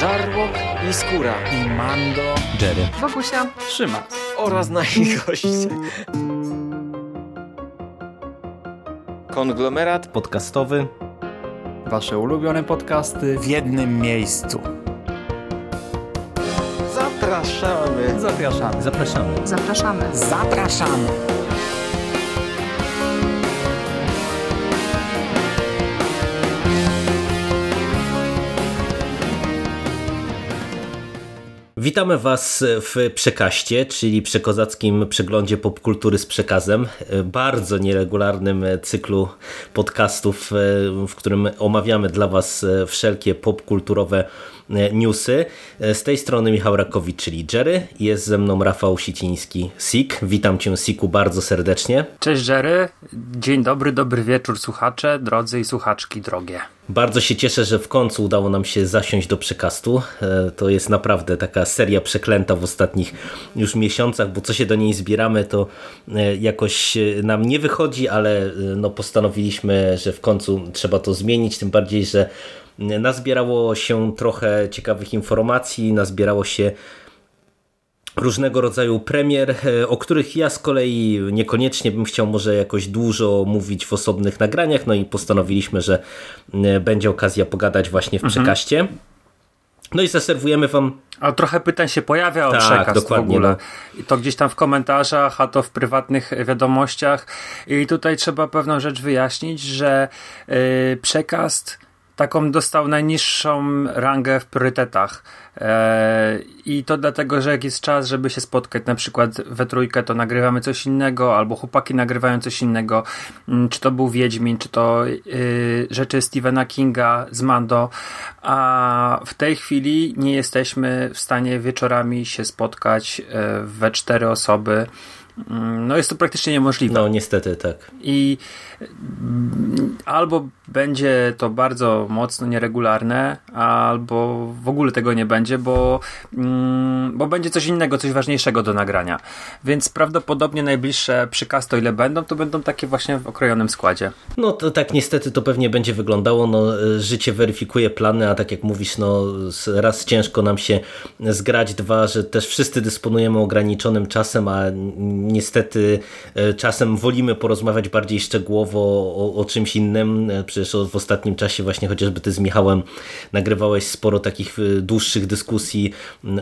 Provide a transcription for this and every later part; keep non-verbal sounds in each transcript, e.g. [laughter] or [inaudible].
Żarłok i Skóra i Mando, Jerry, Wokusia, Trzyma oraz nasi goście. Konglomerat podcastowy. Wasze ulubione podcasty w jednym miejscu. Zapraszamy. Zapraszamy. Zapraszamy. zapraszamy. Zapraszamy. Witamy Was w Przekaście, czyli przekozackim przeglądzie popkultury z przekazem. Bardzo nieregularnym cyklu podcastów, w którym omawiamy dla Was wszelkie popkulturowe newsy. Z tej strony Michał Rakowicz, czyli Jerry. Jest ze mną Rafał Siciński, Sik. Witam Cię, Siku, bardzo serdecznie. Cześć Jerry. Dzień dobry, dobry wieczór słuchacze, drodzy i słuchaczki drogie. Bardzo się cieszę, że w końcu udało nam się zasiąść do przekastu. To jest naprawdę taka seria przeklęta w ostatnich już miesiącach, bo co się do niej zbieramy, to jakoś nam nie wychodzi, ale no postanowiliśmy, że w końcu trzeba to zmienić, tym bardziej, że nazbierało się trochę ciekawych informacji, nazbierało się różnego rodzaju premier, o których ja z kolei niekoniecznie bym chciał może jakoś dużo mówić w osobnych nagraniach, no i postanowiliśmy, że będzie okazja pogadać właśnie w mhm. przekaście. No i zaserwujemy wam. A trochę pytań się pojawia o tak, przekaz dokładnie, w ogóle. No. I to gdzieś tam w komentarzach, a to w prywatnych wiadomościach. I tutaj trzeba pewną rzecz wyjaśnić, że yy, przekaz taką dostał najniższą rangę w priorytetach. Eee, I to dlatego, że jak jest czas, żeby się spotkać, na przykład we trójkę, to nagrywamy coś innego, albo chłopaki nagrywają coś innego. Mm, czy to był Wiedźmin, czy to yy, rzeczy Stephena Kinga z Mando. A w tej chwili nie jesteśmy w stanie wieczorami się spotkać yy, we cztery osoby. Mm, no jest to praktycznie niemożliwe. No niestety tak. I albo będzie to bardzo mocno nieregularne, albo w ogóle tego nie będzie, bo, mm, bo będzie coś innego, coś ważniejszego do nagrania. Więc prawdopodobnie najbliższe przykazy, ile będą, to będą takie właśnie w okrojonym składzie. No to tak niestety to pewnie będzie wyglądało. No, życie weryfikuje plany, a tak jak mówisz, no raz ciężko nam się zgrać, dwa, że też wszyscy dysponujemy ograniczonym czasem, a niestety e, czasem wolimy porozmawiać bardziej szczegółowo o, o, czymś innym. Przecież w ostatnim czasie właśnie chociażby ty z Michałem nagrywałeś sporo takich y, dłuższych dyskusji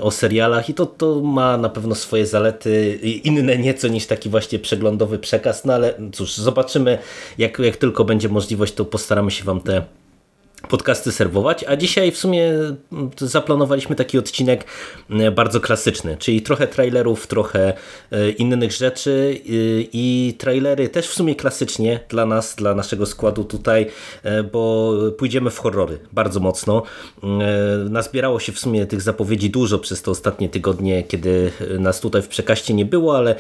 o serialach i to, to ma na pewno swoje zalety, inne nieco niż taki właśnie przeglądowy przekaz, no ale cóż, zobaczymy jak, jak tylko będzie możliwość, to postaramy się wam te podcasty serwować, a dzisiaj w sumie zaplanowaliśmy taki odcinek mm, bardzo klasyczny, czyli trochę trailerów, trochę e, innych rzeczy y, i trailery też w sumie klasycznie dla nas, dla naszego składu tutaj, e, bo pójdziemy w horrory bardzo mocno. E, nazbierało się w sumie tych zapowiedzi dużo przez te ostatnie tygodnie, kiedy nas tutaj w przekaście nie było, ale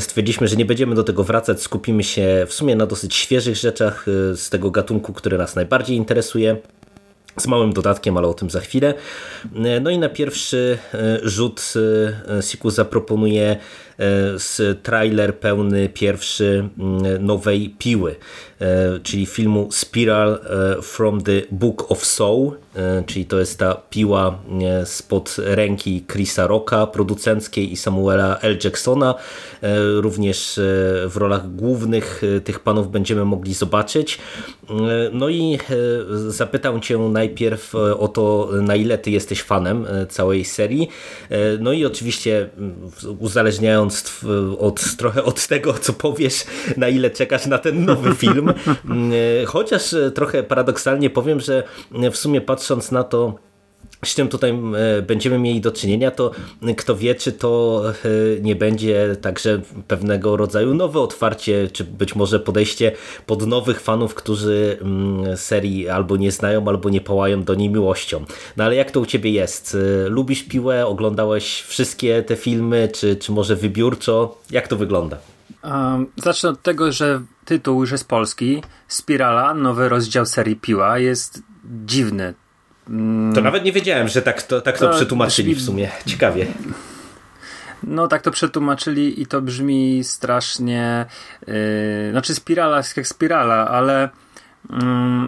stwierdziliśmy, że nie będziemy do tego wracać, skupimy się w sumie na dosyć świeżych rzeczach z tego gatunku, który nas najbardziej interesuje z małym dodatkiem, ale o tym za chwilę. No i na pierwszy e, rzut e, Siku zaproponuje z trailer pełny pierwszy mm, nowej piły, e, czyli filmu Spiral from the Book of Soul, czyli to jest ta piła spod ręki Chrisa Rocka, producenckiej i Samuela L. Jacksona. Również w rolach głównych tych panów będziemy mogli zobaczyć. No i zapytam cię najpierw o to, na ile ty jesteś fanem całej serii. No i oczywiście uzależniając od, trochę od tego, co powiesz, na ile czekasz na ten nowy film. [laughs] Chociaż trochę paradoksalnie powiem, że w sumie patrząc na to, z czym tutaj będziemy mieli do czynienia, to kto wie, czy to e, nie będzie także pewnego rodzaju nowe otwarcie, czy być może podejście pod nowych fanów, którzy mm, serii albo nie znają, albo nie pałają do niej miłością. No ale jak to u ciebie jest? E, lubisz piłę? Oglądałeś wszystkie te filmy, czy, czy może wybiórczo? Jak to wygląda? Zacznę od tego, że tytuł już jest polski. Spirala, nowy rozdział serii Piła jest dziwny to nawet nie wiedziałem, że tak to, tak to, to przetłumaczyli w sumie. Ciekawie. No tak to przetłumaczyli i to brzmi strasznie. Yy, znaczy spirala jest jak spirala, ale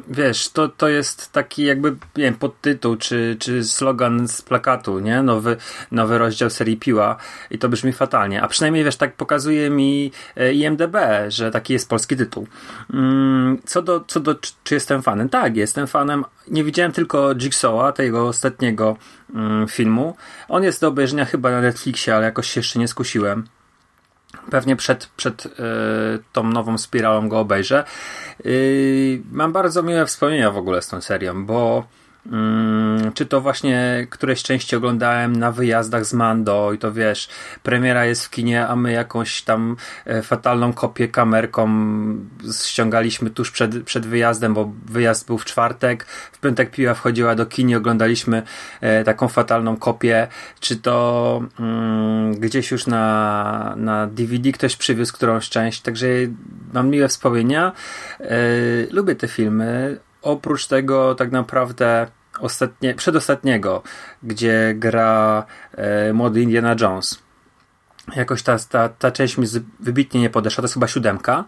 wiesz, to, to jest taki jakby, nie wiem, podtytuł, czy, czy slogan z plakatu, nie? Nowy, nowy rozdział serii Piła i to brzmi fatalnie. A przynajmniej, wiesz, tak pokazuje mi e, IMDB, że taki jest polski tytuł. Mm, co do, co do czy jestem fanem? Tak, jestem fanem. Nie widziałem tylko Jigsaw'a, tego ostatniego mm, filmu. On jest do obejrzenia chyba na Netflixie, ale jakoś się jeszcze nie skusiłem. Pewnie przed, przed yy, tą nową spiralą go obejrzę. Yy, mam bardzo miłe wspomnienia w ogóle z tą serią, bo Mm, czy to właśnie któreś części oglądałem na wyjazdach z Mando i to wiesz, premiera jest w kinie, a my jakąś tam e, fatalną kopię kamerką ściągaliśmy tuż przed, przed wyjazdem, bo wyjazd był w czwartek, w piątek piła wchodziła do kini, oglądaliśmy e, taką fatalną kopię, czy to mm, gdzieś już na, na DVD ktoś przywiózł którąś część, także mam miłe wspomnienia. E, lubię te filmy oprócz tego tak naprawdę ostatnie, przedostatniego, gdzie gra e, młody Indiana Jones. Jakoś ta, ta, ta część mi wybitnie nie podeszła, to jest chyba siódemka.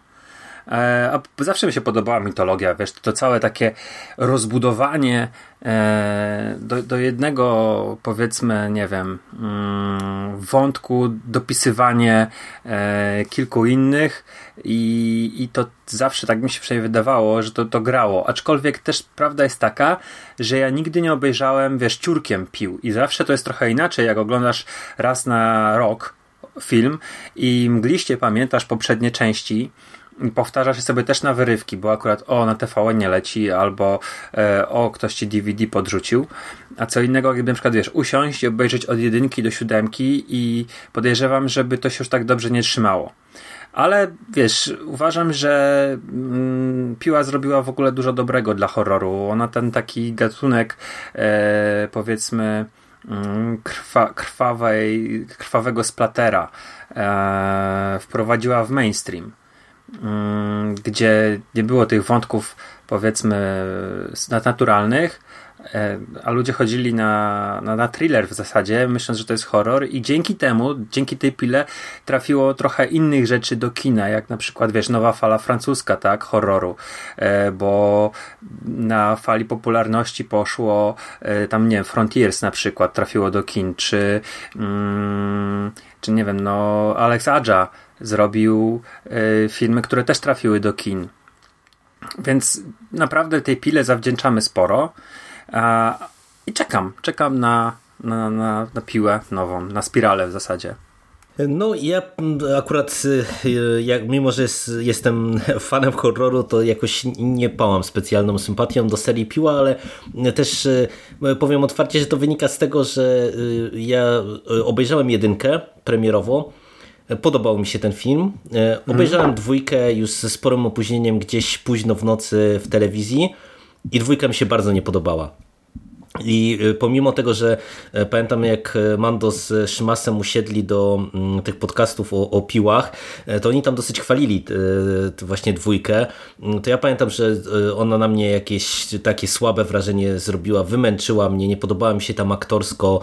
E, a zawsze mi się podobała mitologia, wiesz, to, całe takie rozbudowanie e, do, do jednego, powiedzmy, nie wiem, mm, wątku, dopisywanie e, kilku innych i, i to zawsze tak mi się przynajmniej wydawało, że to, to grało. Aczkolwiek też prawda jest taka, że ja nigdy nie obejrzałem, wiesz, ciurkiem pił i zawsze to jest trochę inaczej, jak oglądasz raz na rok film i mgliście pamiętasz poprzednie części, powtarzasz sobie też na wyrywki, bo akurat o, na TVN nie leci, albo e, o, ktoś ci DVD podrzucił, a co innego, gdyby na przykład, wiesz, usiąść i obejrzeć od jedynki do siódemki i podejrzewam, żeby to się już tak dobrze nie trzymało. Ale wiesz, uważam, że mm, Piła zrobiła w ogóle dużo dobrego dla horroru. Ona ten taki gatunek, e, powiedzmy, mm, krwa, krwawej, krwawego splatera e, wprowadziła w mainstream. Mm, gdzie nie było tych wątków, powiedzmy, nadnaturalnych, e, a ludzie chodzili na, na, na thriller w zasadzie, myśląc, że to jest horror i dzięki temu, dzięki tej pile trafiło trochę innych rzeczy do kina, jak na przykład, wiesz, nowa fala francuska, tak, horroru, e, bo na fali popularności poszło e, tam, nie wiem, Frontiers na przykład trafiło do kin, czy mm, czy nie wiem, no Alex Adja zrobił y, filmy, które też trafiły do kin. Więc naprawdę tej pile zawdzięczamy sporo. I czekam, czekam na, na, na, na piłę nową, na spiralę w zasadzie. No ja akurat, y, jak, mimo że jest, jestem fanem horroru, to jakoś nie pałam specjalną sympatią do serii Piła, ale też y, powiem otwarcie, że to wynika z tego, że ja obejrzałem jedynkę premierowo, Podobał mi się ten film. E, obejrzałem dwójkę już ze sporym opóźnieniem gdzieś późno w nocy w telewizji i dwójka mi się bardzo nie podobała. I y, pomimo tego, że e, pamiętam jak e, Mando z Szymasem usiedli do mm, tych podcastów o, o piłach, to oni tam dosyć chwalili właśnie dwójkę. Mm, to ja pamiętam, że ona na mnie jakieś takie słabe wrażenie zrobiła, wymęczyła mnie, nie podobała mi się tam aktorsko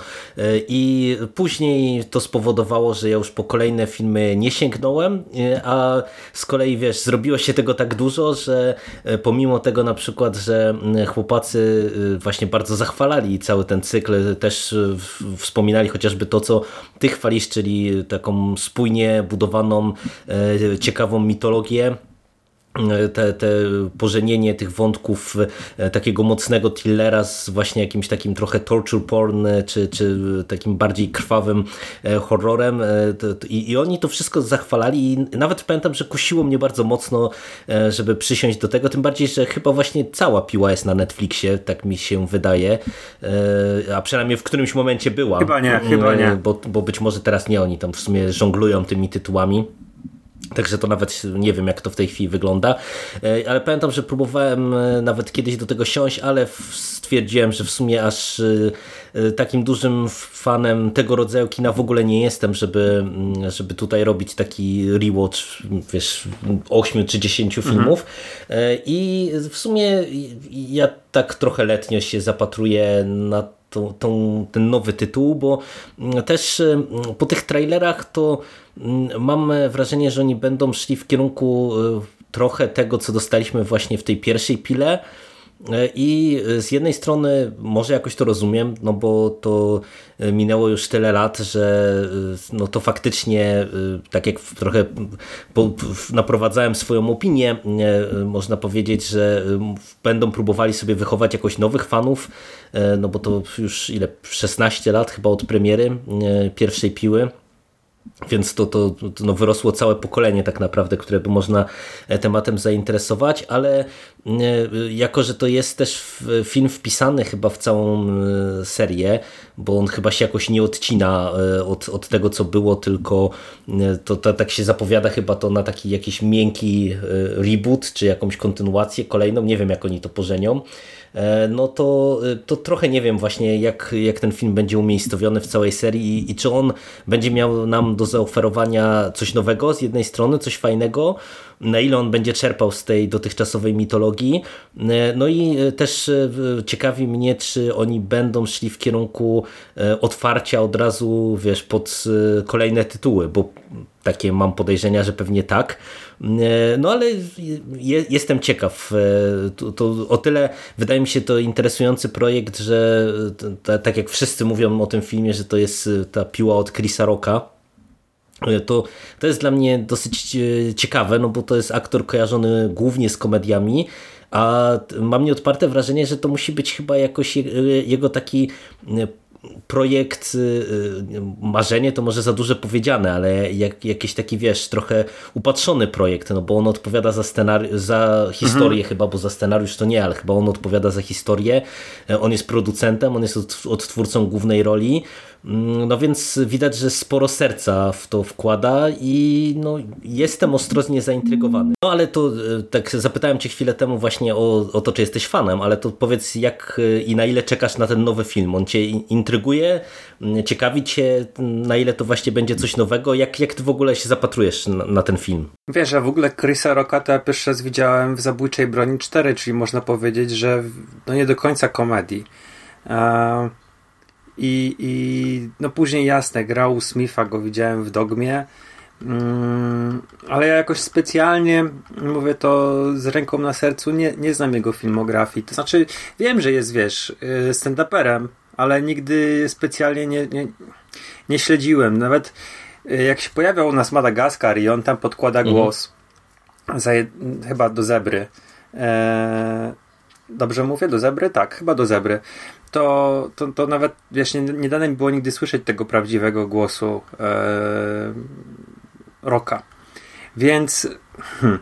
i później to spowodowało, że ja już po kolejne filmy nie sięgnąłem, a z kolei wiesz, zrobiło się tego tak dużo, że pomimo tego na przykład, że chłopacy właśnie bardzo zachwalili chwalali cały ten cykl, też e, wspominali chociażby to, co ty chwalisz, czyli taką spójnie budowaną, e, ciekawą mitologię te, te pożenienie tych wątków e, takiego mocnego thrillera z właśnie jakimś takim trochę torture porn, e, czy, czy takim bardziej krwawym e, horrorem I, i oni to wszystko zachwalali i nawet pamiętam, że kusiło mnie bardzo mocno, żeby przysiąść do tego, tym bardziej, że chyba właśnie cała piła jest na Netflixie, tak mi się wydaje, a przynajmniej w którymś momencie była. Chyba nie, chyba nie. Bo, bo być może teraz nie, oni tam w sumie żonglują tymi tytułami. Także to nawet nie wiem, jak to w tej chwili wygląda. E, ale pamiętam, że próbowałem e, nawet kiedyś do tego siąść, ale stwierdziłem, że w sumie aż e, takim dużym fanem tego rodzaju kina w ogóle nie jestem, żeby, mm, żeby tutaj robić taki rewatch, wiesz, 8 czy 10 mhm. filmów. I w sumie ja tak trochę letnio się zapatruję na tą, tą, ten nowy tytuł, bo mm, też po tych trailerach to mam wrażenie, że oni będą szli w kierunku trochę tego, co dostaliśmy właśnie w tej pierwszej pile, E, I z jednej strony może jakoś to rozumiem, no bo to e, minęło już tyle lat, że e, no to faktycznie, tak jak trochę naprowadzałem swoją opinię, można powiedzieć, że będą próbowali sobie wychować jakoś nowych fanów, no bo to już ile, 16 lat chyba od premiery pierwszej piły. Więc to, to, to no wyrosło całe pokolenie tak naprawdę, które by można e, tematem zainteresować, ale e, jako, że to jest też film wpisany chyba w całą e, serię, bo on chyba się jakoś nie odcina od, od tego, co było, tylko to, to tak się zapowiada chyba to na taki jakiś miękki reboot, czy jakąś kontynuację kolejną, nie wiem jak oni to pożenią. E, no to, e, to trochę nie wiem właśnie jak, jak ten film będzie umiejscowiony w całej serii i, i czy on będzie miał nam do zaoferowania coś nowego z jednej strony, coś fajnego, na ile on będzie czerpał z tej dotychczasowej mitologii. E, no i też ciekawi mnie, czy oni będą szli w kierunku otwarcia od razu, wiesz, pod kolejne tytuły, bo takie mam podejrzenia, że pewnie tak. E, no ale je, jestem ciekaw. E, to, to, o tyle wydaje mi się to interesujący projekt, że tak jak wszyscy mówią o tym filmie, że to jest e, ta piła od Chrisa Rocka. To, to jest dla mnie dosyć ciekawe, no bo to jest aktor kojarzony głównie z komediami, a mam nieodparte wrażenie, że to musi być chyba jakoś jego taki projekt, y, y, marzenie to może za duże powiedziane, ale jak, jakiś taki, wiesz, trochę upatrzony projekt, no bo on odpowiada za, scenari- za historię mhm. chyba, bo za scenariusz to nie, ale chyba on odpowiada za historię, e, on jest producentem, on jest odtwórcą głównej roli, no więc widać, że sporo serca w to wkłada i no, jestem ostrożnie zaintrygowany. No ale to e, tak zapytałem cię chwilę temu właśnie o, o to, czy jesteś fanem, ale to powiedz jak e, i na ile czekasz na ten nowy film? On cię intryguje? Mm, ciekawi cię na ile to właśnie będzie coś nowego? Jak, jak ty w ogóle się zapatrujesz na, na ten film? Wiesz, ja w ogóle Chrisa Rockata pierwszy raz widziałem w Zabójczej Broni 4, czyli można powiedzieć, że no nie do końca komedii. Eee i, i no później jasne, grał Smitha, go widziałem w Dogmie, mm, ale ja jakoś specjalnie, mówię to z ręką na sercu, nie, nie znam jego filmografii. To znaczy, wiem, że jest, wiesz, y, stand-uperem, ale nigdy specjalnie nie, nie, nie śledziłem. Nawet y, jak się pojawiał u nas Madagaskar i on tam podkłada mhm. głos, za, chyba do zebry. E, dobrze mówię? Do zebry? Tak, chyba do zebry to, to, to nawet wiesz, nie, nie dane mi było nigdy słyszeć tego prawdziwego głosu e, Roka. Więc hmm,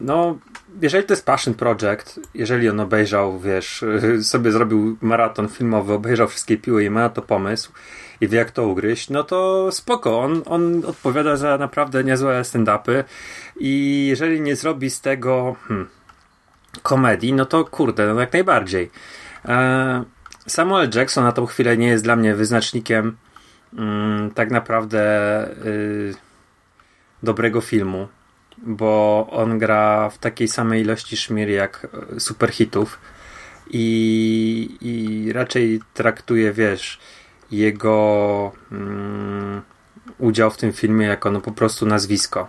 no, jeżeli to jest passion project, jeżeli on obejrzał, wiesz, [laughs] sobie zrobił maraton filmowy, obejrzał wszystkie piły i ma na to pomysł i wie jak to ugryźć, no to spoko. On, on odpowiada za naprawdę niezłe stand-upy i jeżeli nie zrobi z tego hmm, komedii, no to kurde, no jak najbardziej. E, Samuel Jackson na tą chwilę nie jest dla mnie wyznacznikiem mm, tak naprawdę y, dobrego filmu, bo on gra w takiej samej ilości szmir jak y, superhitów i, i raczej traktuje, wiesz, jego mm, udział w tym filmie jako no po prostu nazwisko.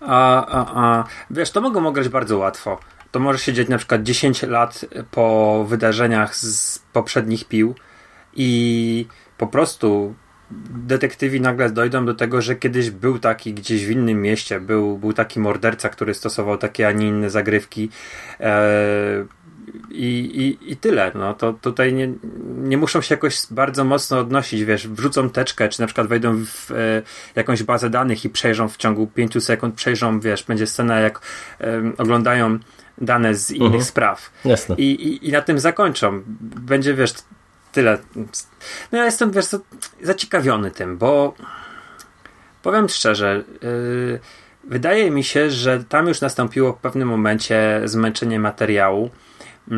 A, a, a wiesz, to mogą grać bardzo łatwo to może się dziać na przykład 10 lat po wydarzeniach z poprzednich pił i po prostu detektywi nagle dojdą do tego, że kiedyś był taki gdzieś w innym mieście, był, był taki morderca, który stosował takie, a nie inne zagrywki. E, i, i, I tyle. No, to tutaj nie, nie muszą się jakoś bardzo mocno odnosić, wiesz, wrzucą teczkę, czy na przykład wejdą w e, jakąś bazę danych i przejrzą w ciągu 5 sekund, przejrzą, wiesz, będzie scena jak e, oglądają dane z innych mhm. spraw. Jasne. I, i, I na tym zakończą. Będzie, wiesz, tyle. No ja jestem, wiesz, zaciekawiony tym, bo powiem szczerze, yy, wydaje mi się, że tam już nastąpiło w pewnym momencie zmęczenie materiału. Yy,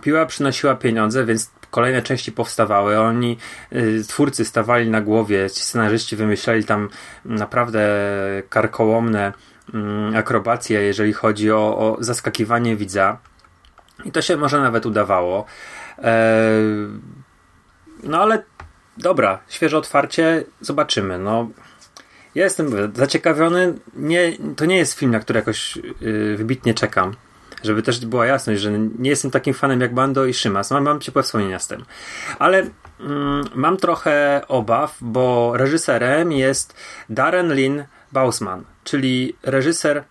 piła przynosiła pieniądze, więc kolejne części powstawały. Oni, yy, twórcy stawali na głowie, ci scenarzyści wymyślali tam naprawdę karkołomne akrobację, jeżeli chodzi o, o zaskakiwanie widza. I to się może nawet udawało. E, no ale dobra, świeże otwarcie, zobaczymy. No, ja jestem zaciekawiony. Nie, to nie jest film, na który jakoś yy, wybitnie czekam. Żeby też była jasność, że nie jestem takim fanem jak Bando i Szymas. Mam, mam ciepłe wspomnienia z tym. Ale mm, mam trochę obaw, bo reżyserem jest Darren Lynn Bausman, czyli reżyser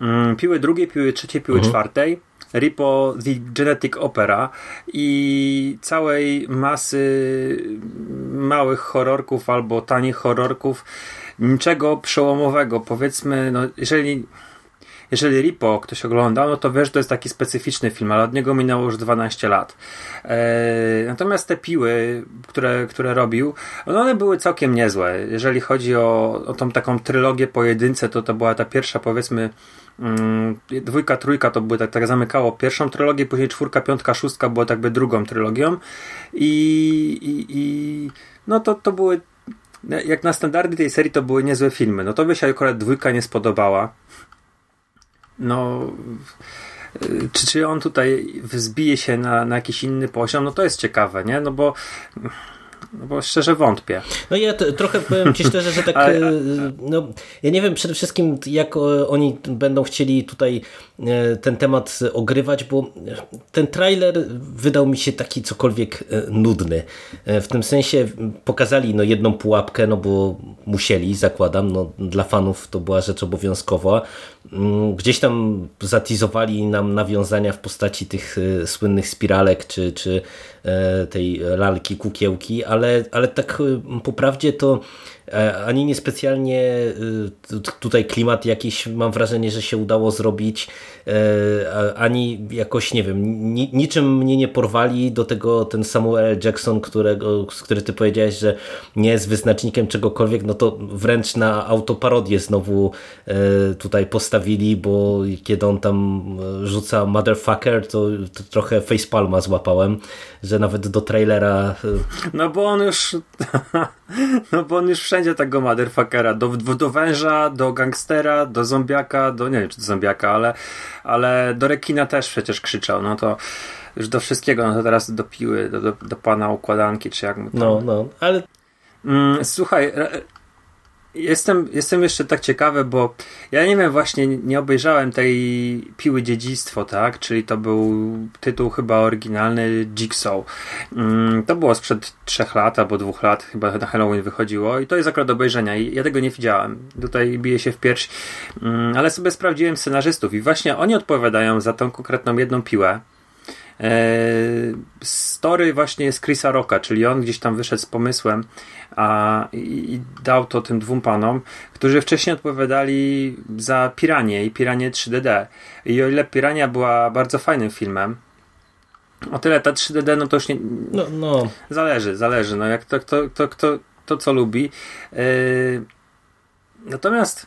mm, Piły drugiej, Piły trzeciej, Piły mhm. czwartej Ripo The Genetic Opera i całej masy małych horrorków albo tanich horrorków. Niczego przełomowego. Powiedzmy, no, jeżeli jeżeli Ripo ktoś oglądał, no to wiesz, że to jest taki specyficzny film, ale od niego minęło już 12 lat. Eee, natomiast te piły, które, które robił, no one były całkiem niezłe. Jeżeli chodzi o, o tą taką trylogię pojedynce, to to była ta pierwsza, powiedzmy, mm, dwójka, trójka to były tak, tak zamykało pierwszą trylogię, później czwórka, piątka, szóstka była tak jakby drugą trylogią i, i, i no to, to były jak na standardy tej serii to były niezłe filmy. No to by się akurat dwójka nie spodobała no czy, czy on tutaj wzbije się na, na jakiś inny poziom, no to jest ciekawe, nie? No bo no bo szczerze wątpię. No ja trochę powiem Ci szczerze, że tak, [laughs] Ale... E, no, ja nie wiem przede wszystkim jak oni będą chcieli tutaj e, ten temat ogrywać, bo ten trailer wydał mi się taki cokolwiek e, nudny. W tym sensie pokazali no, jedną pułapkę, no bo musieli, zakładam, no, dla fanów to była rzecz obowiązkowa. Mm, gdzieś tam zatizowali nam nawiązania w postaci tych słynnych spiralek, czy, czy tej lalki, kukiełki, ale, ale tak po prawdzie to E, ani niespecjalnie y, tutaj klimat jakiś mam wrażenie, że się udało zrobić, e, ani jakoś, nie wiem, niczym mnie nie porwali do tego ten Samuel Jackson, którego, który ty powiedziałeś, że nie jest wyznacznikiem czegokolwiek, no to wręcz na autoparodię znowu e, tutaj postawili, bo kiedy on tam rzuca motherfucker, to, to trochę facepalma złapałem, że nawet do trailera... No bo on już [laughs] [laughs] no bo on już wszędzie tego motherfuckera. Do, do węża, do gangstera, do zombiaka, do nie wiem czy do zombiaka, ale, ale do rekina też przecież krzyczał. No to już do wszystkiego, no to teraz do piły, do, do, do pana układanki, czy jak mu tam. No, no, ale. Mm, słuchaj, Jestem, jestem jeszcze tak ciekawy, bo ja nie wiem, właśnie nie obejrzałem tej Piły Dziedzictwo, tak? Czyli to był tytuł chyba oryginalny Jigsaw. Mm, to było sprzed trzech lat albo dwóch lat, chyba na Halloween wychodziło i to jest akurat obejrzenia i ja tego nie widziałem. Tutaj bije się w pierś, mm, ale sobie sprawdziłem scenarzystów i właśnie oni odpowiadają za tą konkretną jedną piłę. Eee, story właśnie jest Chrisa Rocka, czyli on gdzieś tam wyszedł z pomysłem a, i, dał to tym dwóm panom, którzy wcześniej odpowiadali za Piranie i Piranie 3DD. I o ile Pirania była bardzo fajnym filmem, o tyle ta 3DD, no to już nie. No, no. Zależy, zależy. No jak to, to, to, to, to co lubi. Yy, natomiast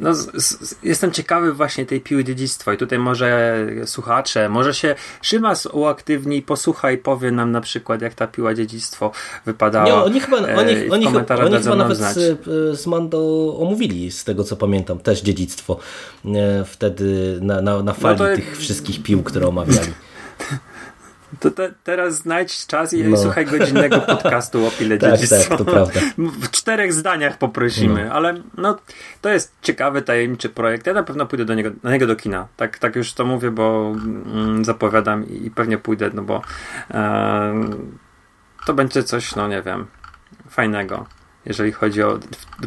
no, z, z, jestem ciekawy właśnie tej piły dziedzictwa i tutaj może słuchacze, może się Szymas uaktywni, posłucha i powie nam na przykład jak ta piła dziedzictwo wypadała. Nie, oni chyba, oni, oni, oni chyba nawet z, z Mando omówili z tego co pamiętam, też dziedzictwo e, wtedy na, na, na fali no to... tych wszystkich pił, które omawiali. To te, teraz znajdź czas i no. słuchaj godzinnego [laughs] podcastu o pile tak, dziedzictwa. Tak, to prawda. W czterech zdaniach poprosimy, no. ale no, to jest ciekawy, tajemniczy projekt. Ja na pewno pójdę do niego, na niego do kina. Tak, tak już to mówię, bo mm, zapowiadam i, i pewnie pójdę, no bo e, to będzie coś, no nie wiem, fajnego jeżeli chodzi o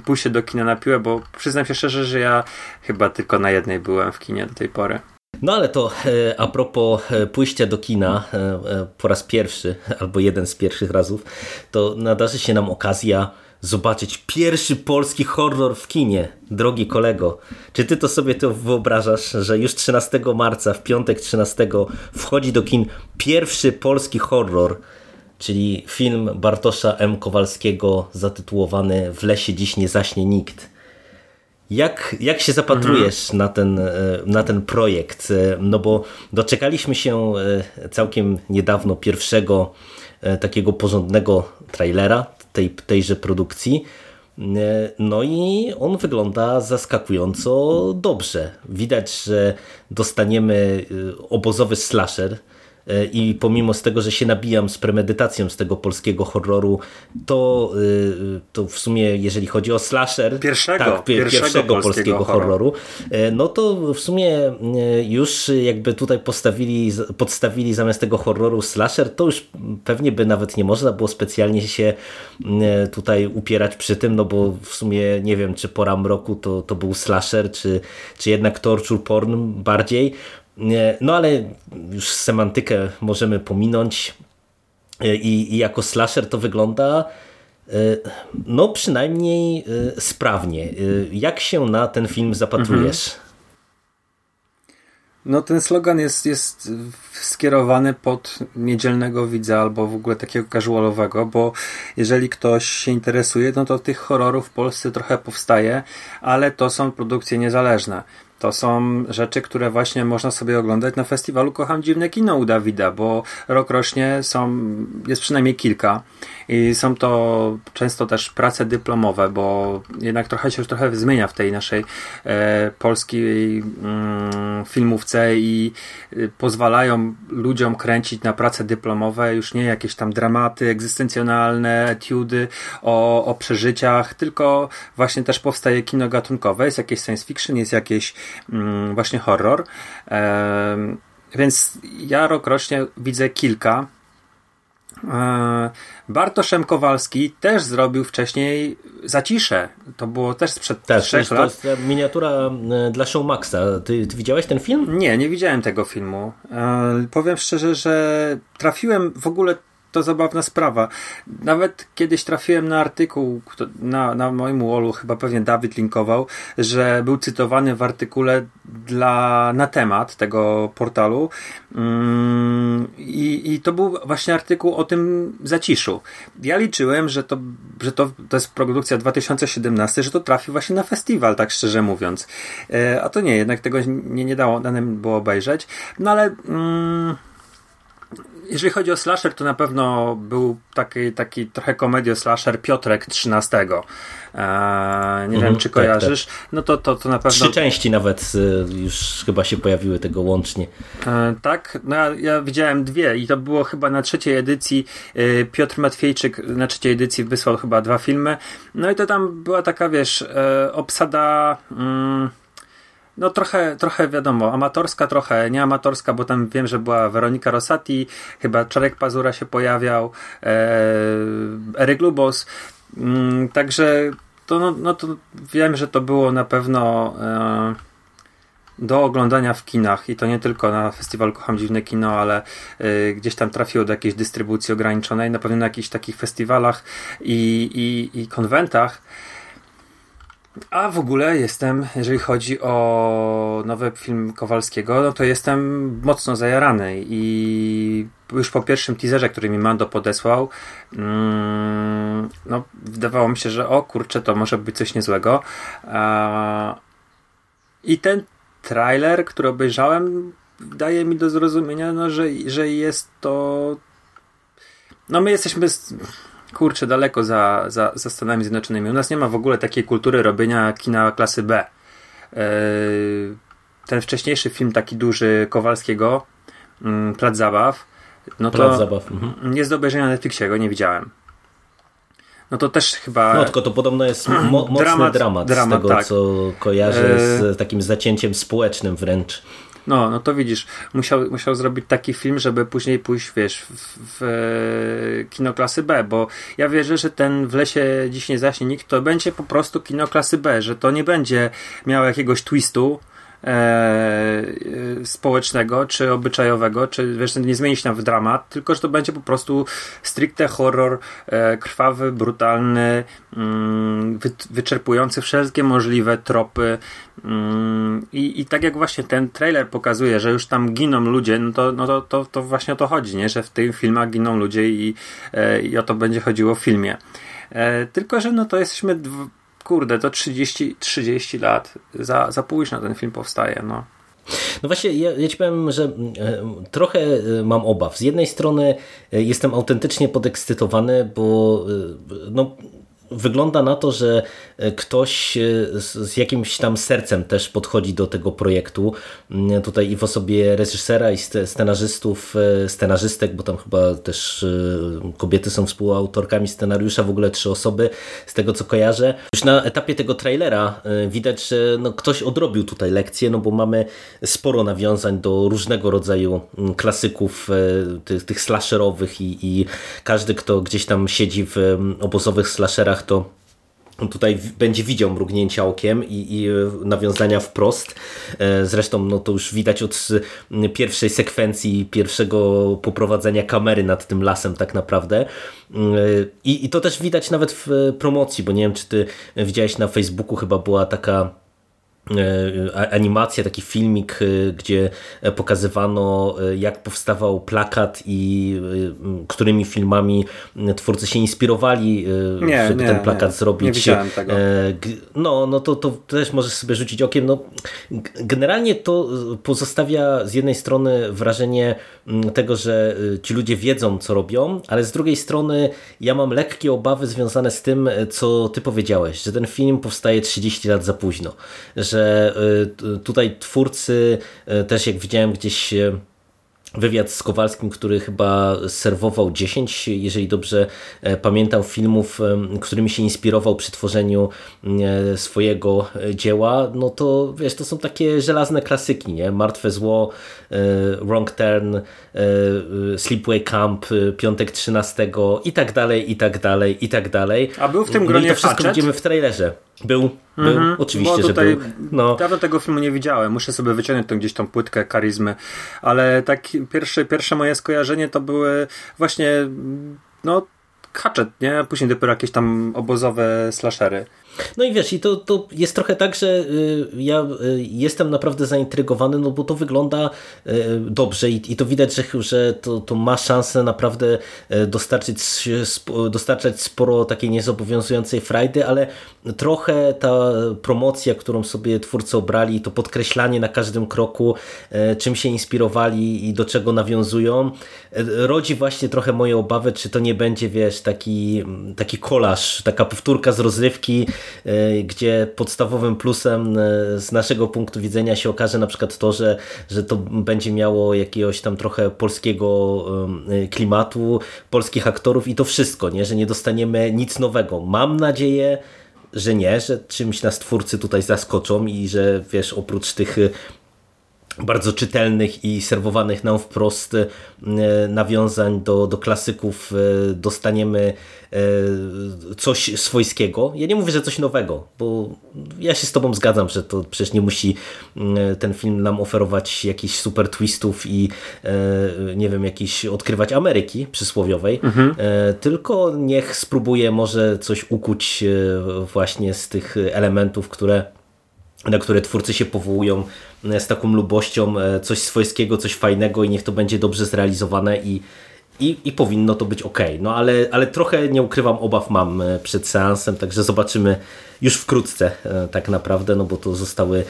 pójście do kina na piłę, bo przyznam się szczerze, że ja chyba tylko na jednej byłem w kinie do tej pory. No ale to e, a propos e, pójścia do kina e, po raz pierwszy, albo jeden z pierwszych razów, to nadarzy się nam okazja zobaczyć pierwszy polski horror w kinie. Drogi kolego, czy ty to sobie to wyobrażasz, że już 13 marca, w piątek 13 wchodzi do kin pierwszy polski horror, czyli film Bartosza M. Kowalskiego zatytułowany W lesie dziś nie zaśnie nikt. Jak, jak się zapatrujesz mhm. na, ten, e, na ten projekt? E, no bo doczekaliśmy się e, całkiem niedawno pierwszego takiego porządnego trailera tej, tejże produkcji. No i on wygląda zaskakująco dobrze. Widać, że dostaniemy obozowy slasher i pomimo z tego, że się nabijam z premedytacją z tego polskiego horroru, to, to w sumie jeżeli chodzi o slasher, pierwszego, tak, pierwszego, pierwszego polskiego, polskiego horroru, no to w sumie już jakby tutaj postawili, podstawili zamiast tego horroru slasher, to już pewnie by nawet nie można było specjalnie się tutaj upierać przy tym, no bo w sumie nie wiem, czy Pora Mroku to, to był slasher, czy, czy jednak torture porn bardziej. No ale już semantykę możemy pominąć i, i jako slasher to wygląda e, no przynajmniej e, sprawnie. E, jak się na ten film zapatrujesz? Mhm. No ten slogan jest, jest skierowany pod niedzielnego widza albo w ogóle takiego casualowego, bo jeżeli ktoś się interesuje, no to tych horrorów w Polsce trochę powstaje, ale to są produkcje niezależne. To są rzeczy, które właśnie można sobie oglądać na festiwalu Kocham Dziwne Kino u Dawida, bo rok rocznie są, jest przynajmniej kilka i są to często też prace dyplomowe, bo jednak trochę się już trochę zmienia w tej naszej e, polskiej mm, filmówce i y, pozwalają ludziom kręcić na prace dyplomowe już nie jakieś tam dramaty egzystencjonalne, etiudy o, o przeżyciach, tylko właśnie też powstaje kino gatunkowe, jest jakieś science fiction, jest jakieś właśnie horror. E, więc ja rokrocznie widzę kilka E, Bartoszem Kowalski też zrobił wcześniej Zacisze. To było też sprzed tak, trzech lat. To jest miniatura e, dla Showmaxa. Ty, ty widziałeś ten film? Nie, nie widziałem tego filmu. E, powiem szczerze, że trafiłem w ogóle to zabawna sprawa. Nawet kiedyś trafiłem na artykuł na, na moim wallu, chyba pewnie Dawid linkował, że był cytowany w artykule dla, na temat tego portalu mm, i, i to był właśnie artykuł o tym zaciszu. Ja liczyłem, że to, że to, to jest produkcja 2017, że to trafi właśnie na festiwal, tak szczerze mówiąc. E, a to nie, jednak tego nie, nie dało danym było obejrzeć. No ale... Mm, jeżeli chodzi o slasher, to na pewno był taki, taki trochę komedio slasher Piotrek 13. Eee, nie mhm, wiem, czy kojarzysz. Tak, tak. No to, to, to na pewno. Trzy części nawet y, już chyba się pojawiły tego łącznie. Eee, tak, no ja, ja, widziałem dwie i to było chyba na trzeciej edycji. Y, Piotr Matwiejczyk na trzeciej edycji wysłał chyba dwa filmy. No i to tam była taka, wiesz, e, obsada. Mm, no trochę, trochę wiadomo, amatorska, trochę nieamatorska, bo tam wiem, że była Weronika Rosati, chyba Czarek Pazura się pojawiał, e, Eryk Lubos, mm, także to, no, no to wiem, że to było na pewno e, do oglądania w kinach i to nie tylko na festiwalu Kocham Dziwne Kino, ale y, gdzieś tam trafiło do jakiejś dystrybucji ograniczonej, na pewno na jakichś takich festiwalach i, i, i konwentach. A w ogóle jestem, jeżeli chodzi o nowy film Kowalskiego, no to jestem mocno zajarany i już po pierwszym teaserze, który mi Mando podesłał, mm, no wydawało mi się, że o kurczę, to może być coś niezłego. I ten trailer, który obejrzałem, daje mi do zrozumienia, no, że, że jest to no my jesteśmy kurczę, daleko za, za, za Stanami Zjednoczonymi. U nas nie ma w ogóle takiej kultury robienia kina klasy B. E, ten wcześniejszy film, taki duży Kowalskiego, mm, Plac Zabaw, no Plac to Zabaw. Mhm. nie z do obejrzenia na Netflixie, go nie widziałem. No to też chyba. No tylko to podobno jest mo mocny dramat, dramat, dramat z tego, tak. co kojarzę e, z takim zacięciem społecznym wręcz. No, no to widzisz, musiał, musiał zrobić taki film, żeby później pójść, wiesz, w, w, w kino klasy B, bo ja wierzę, że ten w lesie dziś nie zaśnie nikt, to będzie po prostu kino klasy B, że to nie będzie miało jakiegoś twistu, E, e, społecznego, czy obyczajowego, czy wiesz, nie zmieni się w dramat, tylko że to będzie po prostu stricte horror, e, krwawy, brutalny, mm, wy, wyczerpujący wszelkie możliwe tropy. Mm, i, I tak jak właśnie ten trailer pokazuje, że już tam giną ludzie, no to, no to, to, to właśnie o to chodzi, nie? że w tych filmach giną ludzie i, e, i o to będzie chodziło w filmie. E, tylko, że no to jesteśmy kurde, to 30, 30 lat. Za, za późno ten film powstaje, no. No właśnie, ja, ja ci powiem, że e, trochę e, mam obaw. Z jednej strony e, jestem autentycznie podekscytowany, bo no, wygląda na to, że e, ktoś e, z, jakimś tam sercem też podchodzi do tego projektu. Mm, tutaj i w osobie reżysera i scenarzystów, e, scenarzystek, bo tam chyba też kobiety są współautorkami scenariusza, w ogóle trzy osoby, z tego co kojarzę. Już na etapie tego trailera widać, że no ktoś odrobił tutaj lekcję, no bo mamy sporo nawiązań do różnego rodzaju mm, klasyków tych, tych slasherowych i, i każdy, kto gdzieś tam siedzi w mm, obozowych slasherach to tutaj będzie widział mrugnięcia okiem i, i, nawiązania wprost. E, zresztą no to już widać od pierwszej sekwencji, pierwszego poprowadzenia kamery nad tym lasem tak naprawdę. E, I, I to też widać nawet w promocji, bo nie wiem, czy ty widziałeś na Facebooku, chyba była taka E, animacja, taki filmik, e, gdzie pokazywano e, jak powstawał plakat i którymi filmami twórcy się inspirowali, nie, żeby nie, ten plakat nie. zrobić. No, no to, to też możesz sobie rzucić okiem. No, generalnie to pozostawia z jednej strony wrażenie tego, że ci ludzie wiedzą co robią, ale z drugiej strony ja mam lekkie obawy związane z tym, co ty powiedziałeś, że ten film powstaje 30 lat za późno, że że y, tutaj twórcy y, też jak widziałem gdzieś y, wywiad z Kowalskim, który chyba serwował 10, jeżeli dobrze e, pamiętam, filmów, którymi się inspirował przy tworzeniu e, swojego e, dzieła, no to wiesz, to są takie żelazne klasyki, nie? Martwe Zło, Wrong Turn, Sleepaway Camp, Piątek 13 i tak dalej, i tak dalej, i tak dalej. A był w tym gronie no i to wszystko Hatchet? widzimy w trailerze. Był, był, -hmm. oczywiście, Bo tutaj że był. No. Dawno tego filmu nie widziałem, muszę sobie wyciągnąć tą gdzieś tą płytkę karizmy, ale tak pierwsze, pierwsze moje skojarzenie to były właśnie no Hatchet, nie? Później dopiero jakieś tam obozowe slashery. No i wiesz, i to, to jest trochę tak, że y, ja y, jestem naprawdę zaintrygowany, no bo to wygląda y, dobrze i, i to widać, że, że to, to ma szansę naprawdę dostarczyć, dostarczać sporo takiej niezobowiązującej frajdy, ale trochę ta promocja, którą sobie twórcy obrali, to podkreślanie na każdym kroku, czym się inspirowali i do czego nawiązują, rodzi właśnie trochę moje obawy, czy to nie będzie, wiesz, taki, taki kolaż, taka powtórka z rozrywki, gdzie podstawowym plusem e, z naszego punktu widzenia się okaże na przykład to, że, że to będzie miało jakiegoś tam trochę polskiego e, klimatu, polskich aktorów i to wszystko, nie? że nie dostaniemy nic nowego. Mam nadzieję, że nie, że czymś nas twórcy tutaj zaskoczą i że wiesz, oprócz tych bardzo czytelnych i serwowanych nam wprost e, nawiązań do, do klasyków e, dostaniemy e, coś swojskiego. Ja nie mówię, że coś nowego, bo ja się z tobą zgadzam, że to przecież nie musi ten film nam oferować jakichś super twistów i nie wiem, jakiś odkrywać Ameryki przysłowiowej, mhm. tylko niech spróbuje może coś ukuć właśnie z tych elementów, które na które twórcy się powołują e, z taką lubością, e, coś swojskiego, coś fajnego i niech to będzie dobrze zrealizowane i, i, i powinno to być ok. No ale, ale trochę nie ukrywam, obaw mam e, przed seansem, także zobaczymy już wkrótce tak naprawdę, no bo to zostały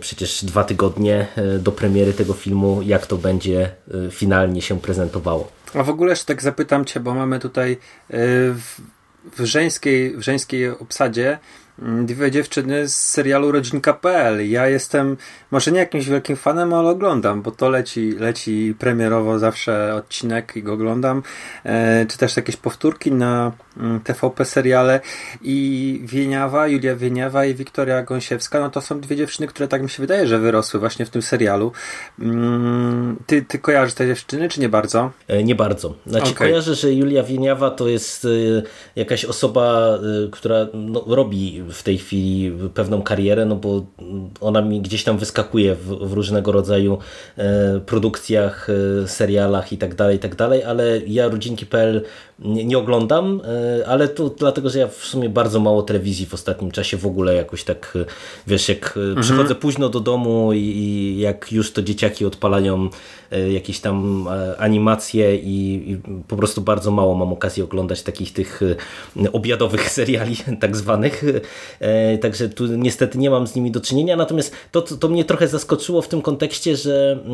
przecież dwa tygodnie do premiery tego filmu, jak to będzie finalnie się prezentowało. A w ogóle jeszcze tak zapytam Cię, bo mamy tutaj w, żeńskiej, w żeńskiej obsadzie Mm, dwie dziewczyny z serialu Rodzinka.pl. Ja jestem może nie jakimś wielkim fanem, ale oglądam, bo to leci, leci premierowo zawsze odcinek i go oglądam. E, czy też jakieś powtórki na mm, TVP seriale i Wieniawa, Julia Wieniawa i Wiktoria Gąsiewska, no to są dwie dziewczyny, które tak mi się wydaje, że wyrosły właśnie w tym serialu. Mm, ty, ty kojarzysz te dziewczyny, czy nie bardzo? E, nie bardzo. Znaczy okay. kojarzę, że Julia Wieniawa to jest e, jakaś osoba, e, która no, robi w tej chwili pewną karierę, no bo ona mi gdzieś tam wyskakuje w, w różnego rodzaju e, produkcjach, e, serialach i tak dalej, tak dalej, ale ja rodzinki.pl nie, nie, oglądam, e, ale to dlatego, że ja w sumie bardzo mało telewizji w ostatnim czasie w ogóle jakoś tak, wiesz, jak mhm. przychodzę późno do domu i, i jak już to dzieciaki odpalają jakieś tam animacje i, i, po prostu bardzo mało mam okazji oglądać takich tych obiadowych [laughs] seriali tak zwanych, E, także tu niestety nie mam z nimi do czynienia, natomiast to, to, to mnie trochę zaskoczyło w tym kontekście, że mm,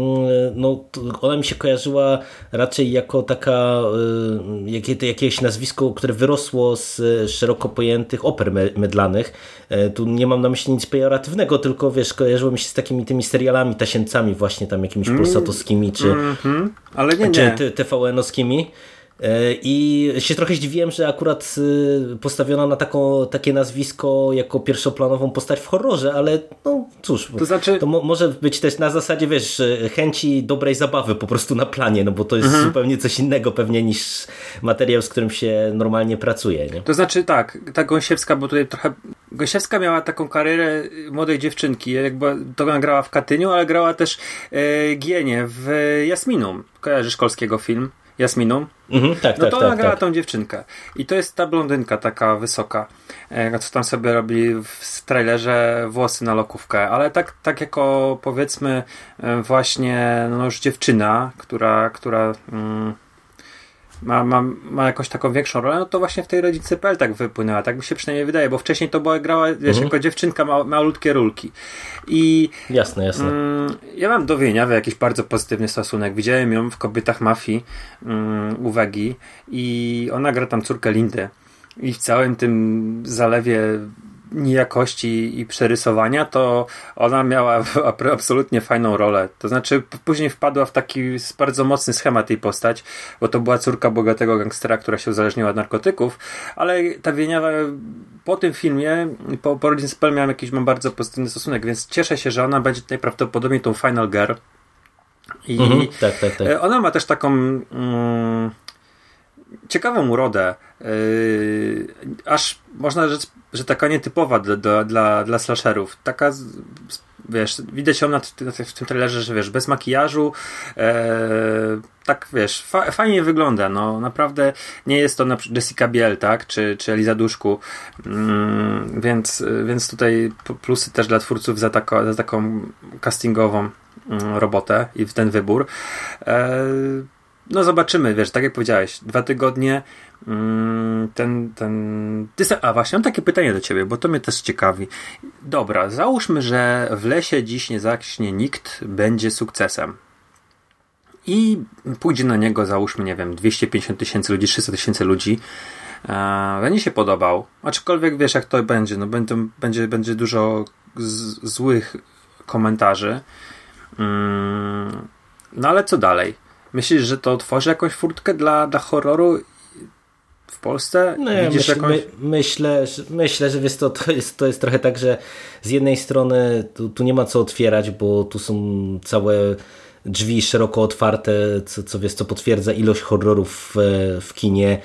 no, ona mi się kojarzyła raczej jako taka jakieś nazwisko, które wyrosło z szeroko pojętych oper mydlanych. Tu nie mam na myśli nic pejoratywnego, tylko wiesz, kojarzyło mi się z takimi tymi serialami tasiemcami właśnie tam jakimiś mm. pulsatowskimi, czy, mm -hmm. Ale nie, nie. czy TVN-owskimi. E, I się trochę zdziwiłem, że akurat y, postawiono na taką, takie nazwisko jako pierwszoplanową postać w horrorze, ale no cóż, to, znaczy... to mo może być też na zasadzie, wiesz, chęci dobrej zabawy po prostu na planie, no bo to jest mhm. zupełnie coś innego pewnie niż materiał, z którym się normalnie pracuje. Nie? To znaczy tak, ta Gąsiewska, bo tutaj trochę Gąsiewska miała taką karierę młodej dziewczynki, jakby to ona grała w Katyniu, ale grała też e, Gienie w Jasminum. Kojarzysz szkolskiego film? Jasminą. Mhm, tak, no tak, to tak, ona grała tak. tą dziewczynkę. I to jest ta blondynka taka wysoka, e, co tam sobie robi w trailerze włosy na lokówkę, ale tak, tak jako powiedzmy e, właśnie no już dziewczyna, która, która mm, ma, ma, ma jakąś taką większą rolę, no to właśnie w tej rodzicy.pl tak wypłynęła, tak mi się przynajmniej wydaje, bo wcześniej to była grała, wiesz, mhm. jako dziewczynka ma, malutkie rulki. I jasne, jasne. Mm, ja mam do Wieniawy jakiś bardzo pozytywny stosunek. Widziałem ją w Kobietach Mafii mm, u Wegi i ona gra tam córkę Lindy. I w całym tym zalewie niejakości i przerysowania, to ona miała absolutnie fajną rolę. To znaczy, później wpadła w taki bardzo mocny schemat tej postać, bo to była córka bogatego gangstera, która się uzależniła od narkotyków, ale ta Wieniawa po tym filmie, po, po Rodzin Spell miałem jakiś mam bardzo pozytywny stosunek, więc cieszę się, że ona będzie najprawdopodobniej tą Final Girl. I mhm, tak, tak, tak. E, ona ma też taką mm, ciekawą urodę. Yy, aż można rzec, że taka nietypowa dla, dla, dla, dla slasherów. Taka, wiesz, widać ją na, w tym trailerze, że wiesz, bez makijażu, e, tak wiesz, fa, fajnie wygląda. No, naprawdę nie jest to na Jessica Biel, tak, czy, czy Eliza Duszku. Mm, więc, więc tutaj plusy też dla twórców za, tako, za taką castingową mm, robotę i ten wybór. E, no zobaczymy, wiesz, tak jak powiedziałeś, dwa tygodnie mm, ten, ten... A właśnie, mam takie pytanie do ciebie, bo to mnie też ciekawi. Dobra, załóżmy, że w lesie dziś nie zacznie nikt, będzie sukcesem. I pójdzie na niego, załóżmy, nie wiem, 250 tysięcy ludzi, 300 tysięcy ludzi. E, będzie się podobał. Aczkolwiek wiesz, jak to będzie. No, będzie, będzie dużo z, złych komentarzy. Mm, no ale co dalej? Myślisz, że to otworzy jakąś furtkę dla, dla horroru w Polsce? No ja myśl, jakąś... my, myślę, że, myślę, że wiesz, to, to, jest, to jest trochę tak, że z jednej strony tu, tu nie ma co otwierać, bo tu są całe drzwi szeroko otwarte, co, co, wiesz, co potwierdza ilość horrorów w, w kinie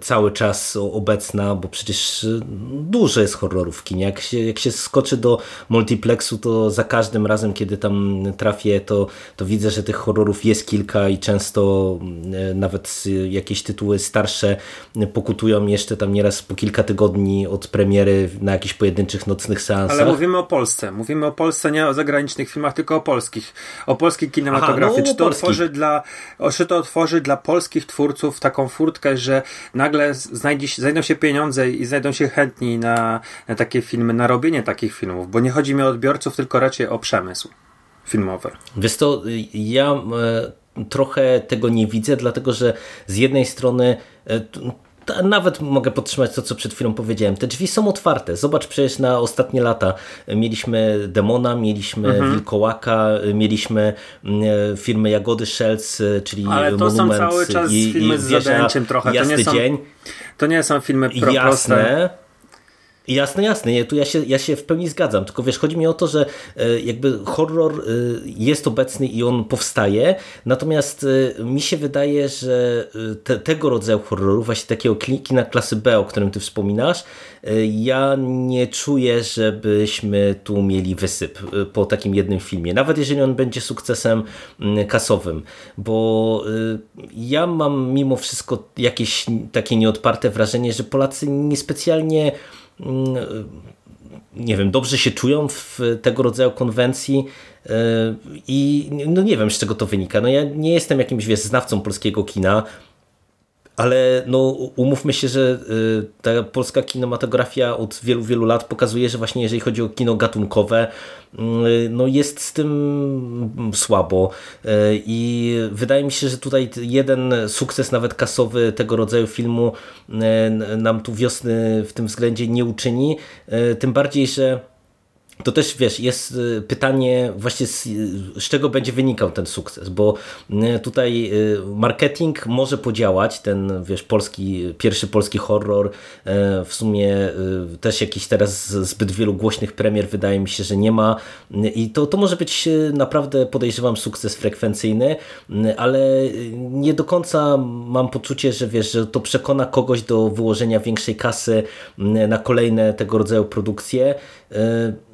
cały czas obecna, bo przecież y, dużo jest horrorów w kinie. Jak się, jak się skoczy do multiplexu, to za każdym razem, kiedy tam trafię, to, to widzę, że tych horrorów jest kilka i często y, nawet jakieś tytuły starsze pokutują jeszcze tam nieraz po kilka tygodni od premiery na jakichś pojedynczych nocnych seansach. Ale mówimy o Polsce. Mówimy o Polsce, nie o zagranicznych filmach, tylko o polskich. O polskiej kinematografii. Aha, no, czy, to otworzy dla, czy to otworzy dla polskich twórców taką furtkę, że nagle znajdzie, znajdą się pieniądze i znajdą się chętni na, na takie filmy, na robienie takich filmów, bo nie chodzi mi o odbiorców, tylko raczej o przemysł filmowy. Wiesz to, ja e, trochę tego nie widzę, dlatego że z jednej strony e, nawet mogę podtrzymać to, co przed chwilą powiedziałem. Te drzwi są otwarte. Zobacz przecież na ostatnie lata. Mieliśmy Demona, mieliśmy mhm. Wilkołaka, mieliśmy mm, e, filmy Jagody Szelc, e, czyli Ale to Monument są cały czas i, filmy i z zadęciem trochę. Jasny to nie są, dzień. To nie są filmy pro, Jasne. Proste Jasne, jasne, nie, tu ja się, ja się w pełni zgadzam, tylko wiesz, chodzi mi o to, że e, jakby horror e, jest obecny i on powstaje, natomiast e, mi się wydaje, że te, tego rodzaju horroru, właśnie takiego kina klasy B, o którym ty wspominasz, ja nie czuję, żebyśmy tu mieli wysyp po takim jednym filmie, nawet jeżeli on będzie sukcesem mm, kasowym, bo ja mam mimo wszystko jakieś takie nieodparte wrażenie, że Polacy niespecjalnie Mm, nie wiem, dobrze się czują w tego rodzaju konwencji e, i no nie wiem, z czego to wynika. No ja nie jestem jakimś wiesz, znawcą polskiego kina, ale no, umówmy się, że y, ta polska kinematografia od wielu, wielu lat pokazuje, że właśnie jeżeli chodzi o kino gatunkowe, y, no jest z tym słabo. Y, i wydaje mi się, że tutaj jeden sukces nawet kasowy tego rodzaju filmu nam tu wiosny w tym względzie nie uczyni, tym bardziej, że to też wiesz, jest y, pytanie właśnie z, z, czego będzie wynikał ten sukces, bo y, tutaj y, marketing może podziałać, ten wiesz, polski, pierwszy polski horror, w sumie też jakiś teraz zbyt wielu głośnych premier wydaje mi się, że nie ma i to, to może być naprawdę podejrzewam sukces frekwencyjny, ale nie do końca mam poczucie, że wiesz, że to przekona kogoś do wyłożenia większej kasy na kolejne tego rodzaju produkcje,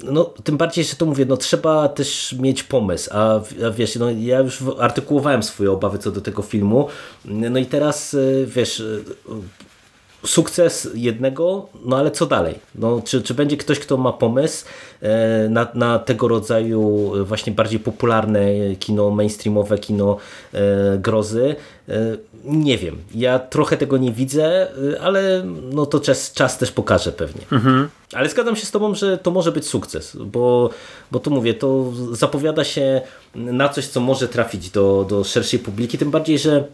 no tym bardziej, że to mówię, no trzeba też mieć pomysł, a, a wiesz, no ja już artykułowałem swoje obawy co do tego filmu, no i teraz y, wiesz, y, sukces jednego, no ale co dalej? No, czy, czy będzie ktoś, kto ma pomysł e, na, na tego rodzaju właśnie bardziej popularne kino mainstreamowe, kino e, grozy? E, nie wiem. Ja trochę tego nie widzę, ale no to czas, czas też pokaże pewnie. Mhm. Ale zgadzam się z tobą, że to może być sukces, bo, bo to mówię, to zapowiada się na coś, co może trafić do, do szerszej publiki, tym bardziej, że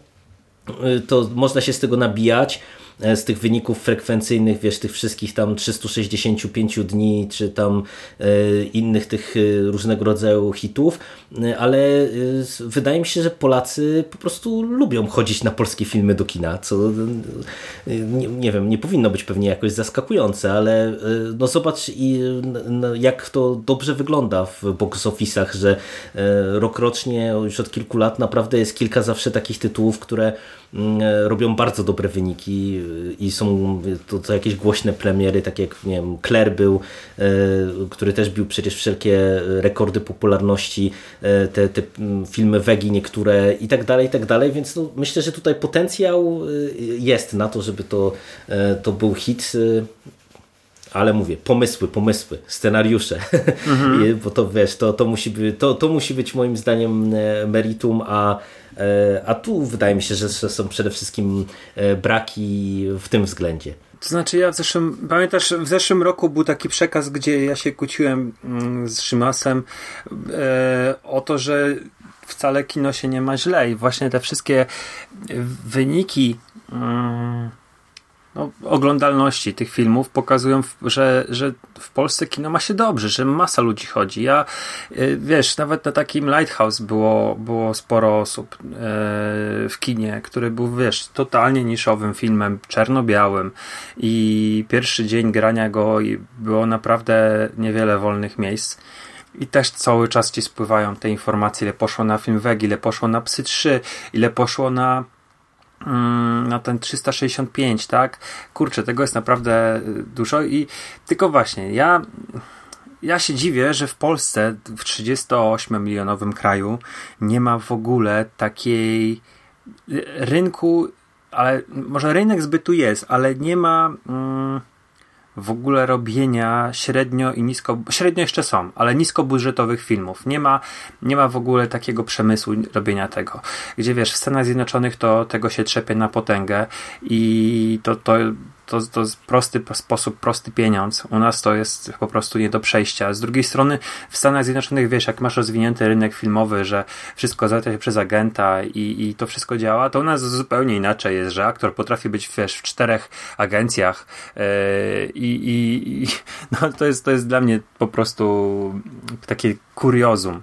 to można się z tego nabijać, E, z tych wyników frekwencyjnych, wiesz, tych wszystkich tam 365 dni, czy tam e, innych tych e, różnego rodzaju hitów, ale wydaje mi się, że Polacy po prostu lubią chodzić na polskie filmy do kina, co nie, nie wiem, nie powinno być pewnie jakoś zaskakujące, ale no zobacz jak to dobrze wygląda w box office'ach, że rok rocznie już od kilku lat naprawdę jest kilka zawsze takich tytułów, które mm, robią bardzo dobre wyniki i są to, to jakieś głośne premiery, tak jak nie wiem, Claire był, e, który też bił przecież wszelkie rekordy popularności, e, te, te filmy Wegi niektóre i tak dalej, i tak dalej, więc no, myślę, że tutaj potencjał e, jest na to, żeby to, to był hit ale mówię, pomysły, pomysły, scenariusze, mhm. [laughs] bo to wiesz, to, to, musi być, to, to musi być moim zdaniem meritum, a E, a tu wydaje mi się, że są przede wszystkim e, braki w tym względzie. To znaczy ja w zeszłym, pamiętasz, w zeszłym roku był taki przekaz, gdzie ja się kłóciłem mm, z Szymasem e, o to, że wcale kino się nie ma źle i właśnie te wszystkie wyniki mm, no, oglądalności tych filmów pokazują, że, że w Polsce kino ma się dobrze, że masa ludzi chodzi. Ja, y, wiesz, nawet na takim Lighthouse było, było sporo osób e, w kinie, który był, wiesz, totalnie niszowym filmem, czarno-białym i pierwszy dzień grania go było naprawdę niewiele wolnych miejsc. I też cały czas ci spływają te informacje, ile poszło na film Weg, ile poszło na Psy 3, ile poszło na na ten 365, tak? Kurczę, tego jest naprawdę y, dużo i tylko właśnie, ja ja się dziwię, że w Polsce, w 38-milionowym kraju, nie ma w ogóle takiej y, rynku, ale może rynek zbytu jest, ale nie ma. Mm, w ogóle robienia średnio i nisko, średnio jeszcze są, ale niskobudżetowych filmów. Nie ma, nie ma w ogóle takiego przemysłu robienia tego. Gdzie wiesz, w Stanach Zjednoczonych to tego się trzepie na potęgę i to, to to, to jest prosty sposób, prosty pieniądz. U nas to jest po prostu nie do przejścia. Z drugiej strony w Stanach Zjednoczonych, wiesz, jak masz rozwinięty rynek filmowy, że wszystko załatwia się przez agenta i, i to wszystko działa, to u nas zupełnie inaczej jest, że aktor potrafi być, wiesz, w czterech agencjach yy, i, i [laughs] no, to, jest, to jest dla mnie po prostu takie kuriozum.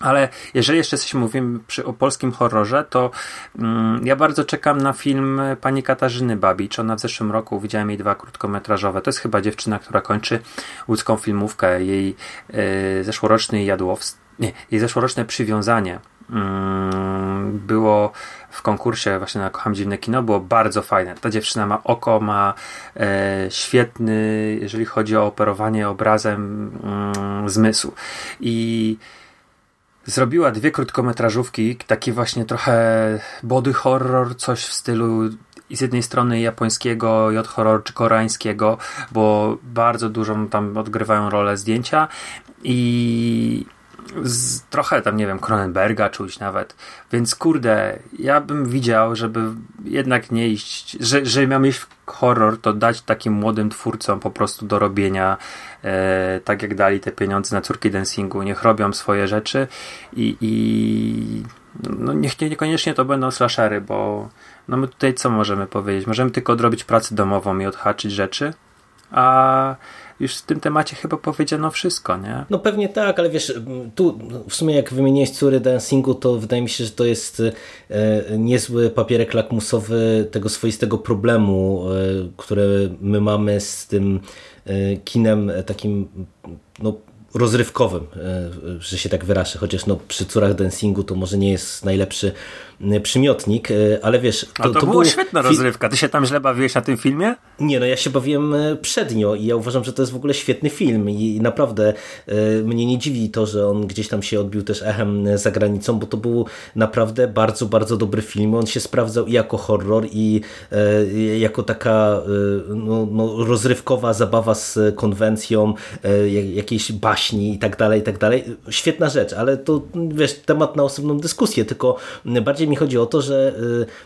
Ale jeżeli jeszcze jesteśmy mówimy przy, o polskim horrorze, to mm, ja bardzo czekam na film pani Katarzyny Babicz. Ona w zeszłym roku widziałem jej dwa krótkometrażowe. To jest chyba dziewczyna, która kończy łódzką filmówkę. Jej y, zeszłoroczny nie, jej zeszłoroczne przywiązanie mm, było w konkursie właśnie na Kocham Dziwne Kino, było bardzo fajne. Ta dziewczyna ma oko, ma e, świetny, jeżeli chodzi o operowanie obrazem, mm, zmysł. I zrobiła dwie krótkometrażówki, taki właśnie trochę body horror, coś w stylu z jednej strony japońskiego j horror czy koreańskiego, bo bardzo dużą tam odgrywają rolę zdjęcia. I z trochę tam, nie wiem, Cronenberga czuć nawet. Więc kurde, ja bym widział, żeby jednak nie iść, że, że miał mieć horror, to dać takim młodym twórcom po prostu do robienia, e, tak jak dali te pieniądze na córki dancingu. Niech robią swoje rzeczy i, i no niech nie, niekoniecznie to będą slashery, bo no my tutaj co możemy powiedzieć? Możemy tylko odrobić pracę domową i odhaczyć rzeczy, a już w tym temacie chyba powiedziano wszystko, nie? No pewnie tak, ale wiesz, tu w sumie jak wymieniłeś córy dancingu, to wydaje mi się, że to jest e, niezły papierek lakmusowy tego swoistego problemu, e, które my mamy z tym e, kinem takim no, rozrywkowym, że się tak wyrażę, chociaż no, przy córach dancingu to może nie jest najlepszy przymiotnik, y, ale wiesz... To, A to, to była świetna rozrywka. Ty się tam źle bawiłeś na tym filmie? Nie, no ja się bawiłem y, przednio i ja uważam, że to jest w ogóle świetny film i naprawdę mnie nie dziwi to, że on gdzieś tam się odbił też echem za granicą, bo to był naprawdę bardzo, bardzo dobry film. On się sprawdzał i jako horror i jako taka no, no, rozrywkowa zabawa z konwencją, jakiejś baśni i tak dalej, i tak dalej. Świetna rzecz, ale to wiesz, temat na osobną dyskusję, tylko bardziej mi chodzi o to, że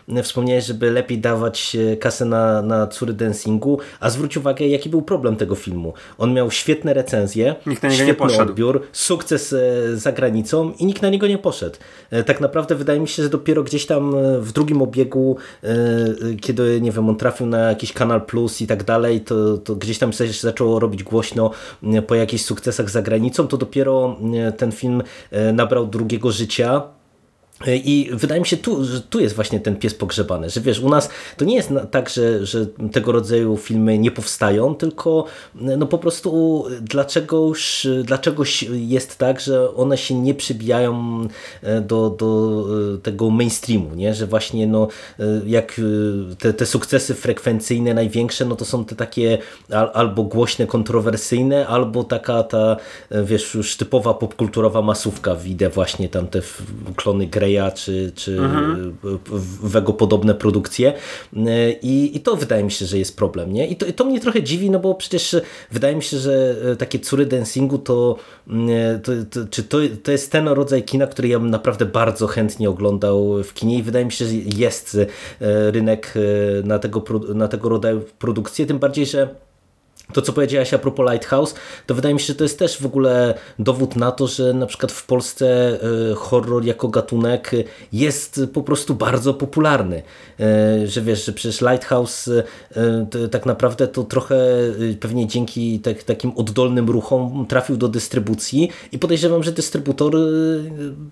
y, wspomniałeś, żeby lepiej dawać y, kasę na, na córy dancingu, a zwróć uwagę, jaki był problem tego filmu. On miał świetne recenzje, nikt na niego świetny nie poszedł. odbiór, sukces e, za granicą i nikt na niego nie poszedł. E, tak naprawdę wydaje mi się, że dopiero gdzieś tam e, w drugim obiegu, kiedy nie wiem, on trafił na jakiś Kanal Plus i tak dalej, to, to gdzieś tam się zaczęło robić głośno po jakichś sukcesach za granicą, to dopiero ten film nabrał drugiego życia i wydaje mi się, tu, że tu jest właśnie ten pies pogrzebany, że wiesz, u nas to nie jest tak, że, że tego rodzaju filmy nie powstają, tylko no po prostu dlaczegoś, dlaczegoś jest tak, że one się nie przybijają e, do, do e, tego mainstreamu, nie? że właśnie no, e, jak te, te sukcesy frekwencyjne największe, no to są te takie albo głośne, kontrowersyjne, albo taka ta, wiesz, już typowa popkulturowa masówka, widzę właśnie tam te klony Grey czy, czy mhm. Wego podobne produkcje I, i to wydaje mi się, że jest problem. Nie? I, to, I to mnie trochę dziwi, no bo przecież wydaje mi się, że takie córy dancingu to, to, to, czy to, to jest ten rodzaj kina, który ja bym naprawdę bardzo chętnie oglądał w kinie i wydaje mi się, że jest e, rynek e, na tego, na tego rodzaju produkcje, tym bardziej, że to, co powiedziałaś a propos Lighthouse, to wydaje mi się, że to jest też w ogóle dowód na to, że na przykład w Polsce e, horror jako gatunek jest po prostu bardzo popularny. E, że wiesz, że przecież Lighthouse e, tak naprawdę to trochę pewnie dzięki tak, takim oddolnym ruchom trafił do dystrybucji i podejrzewam, że dystrybutor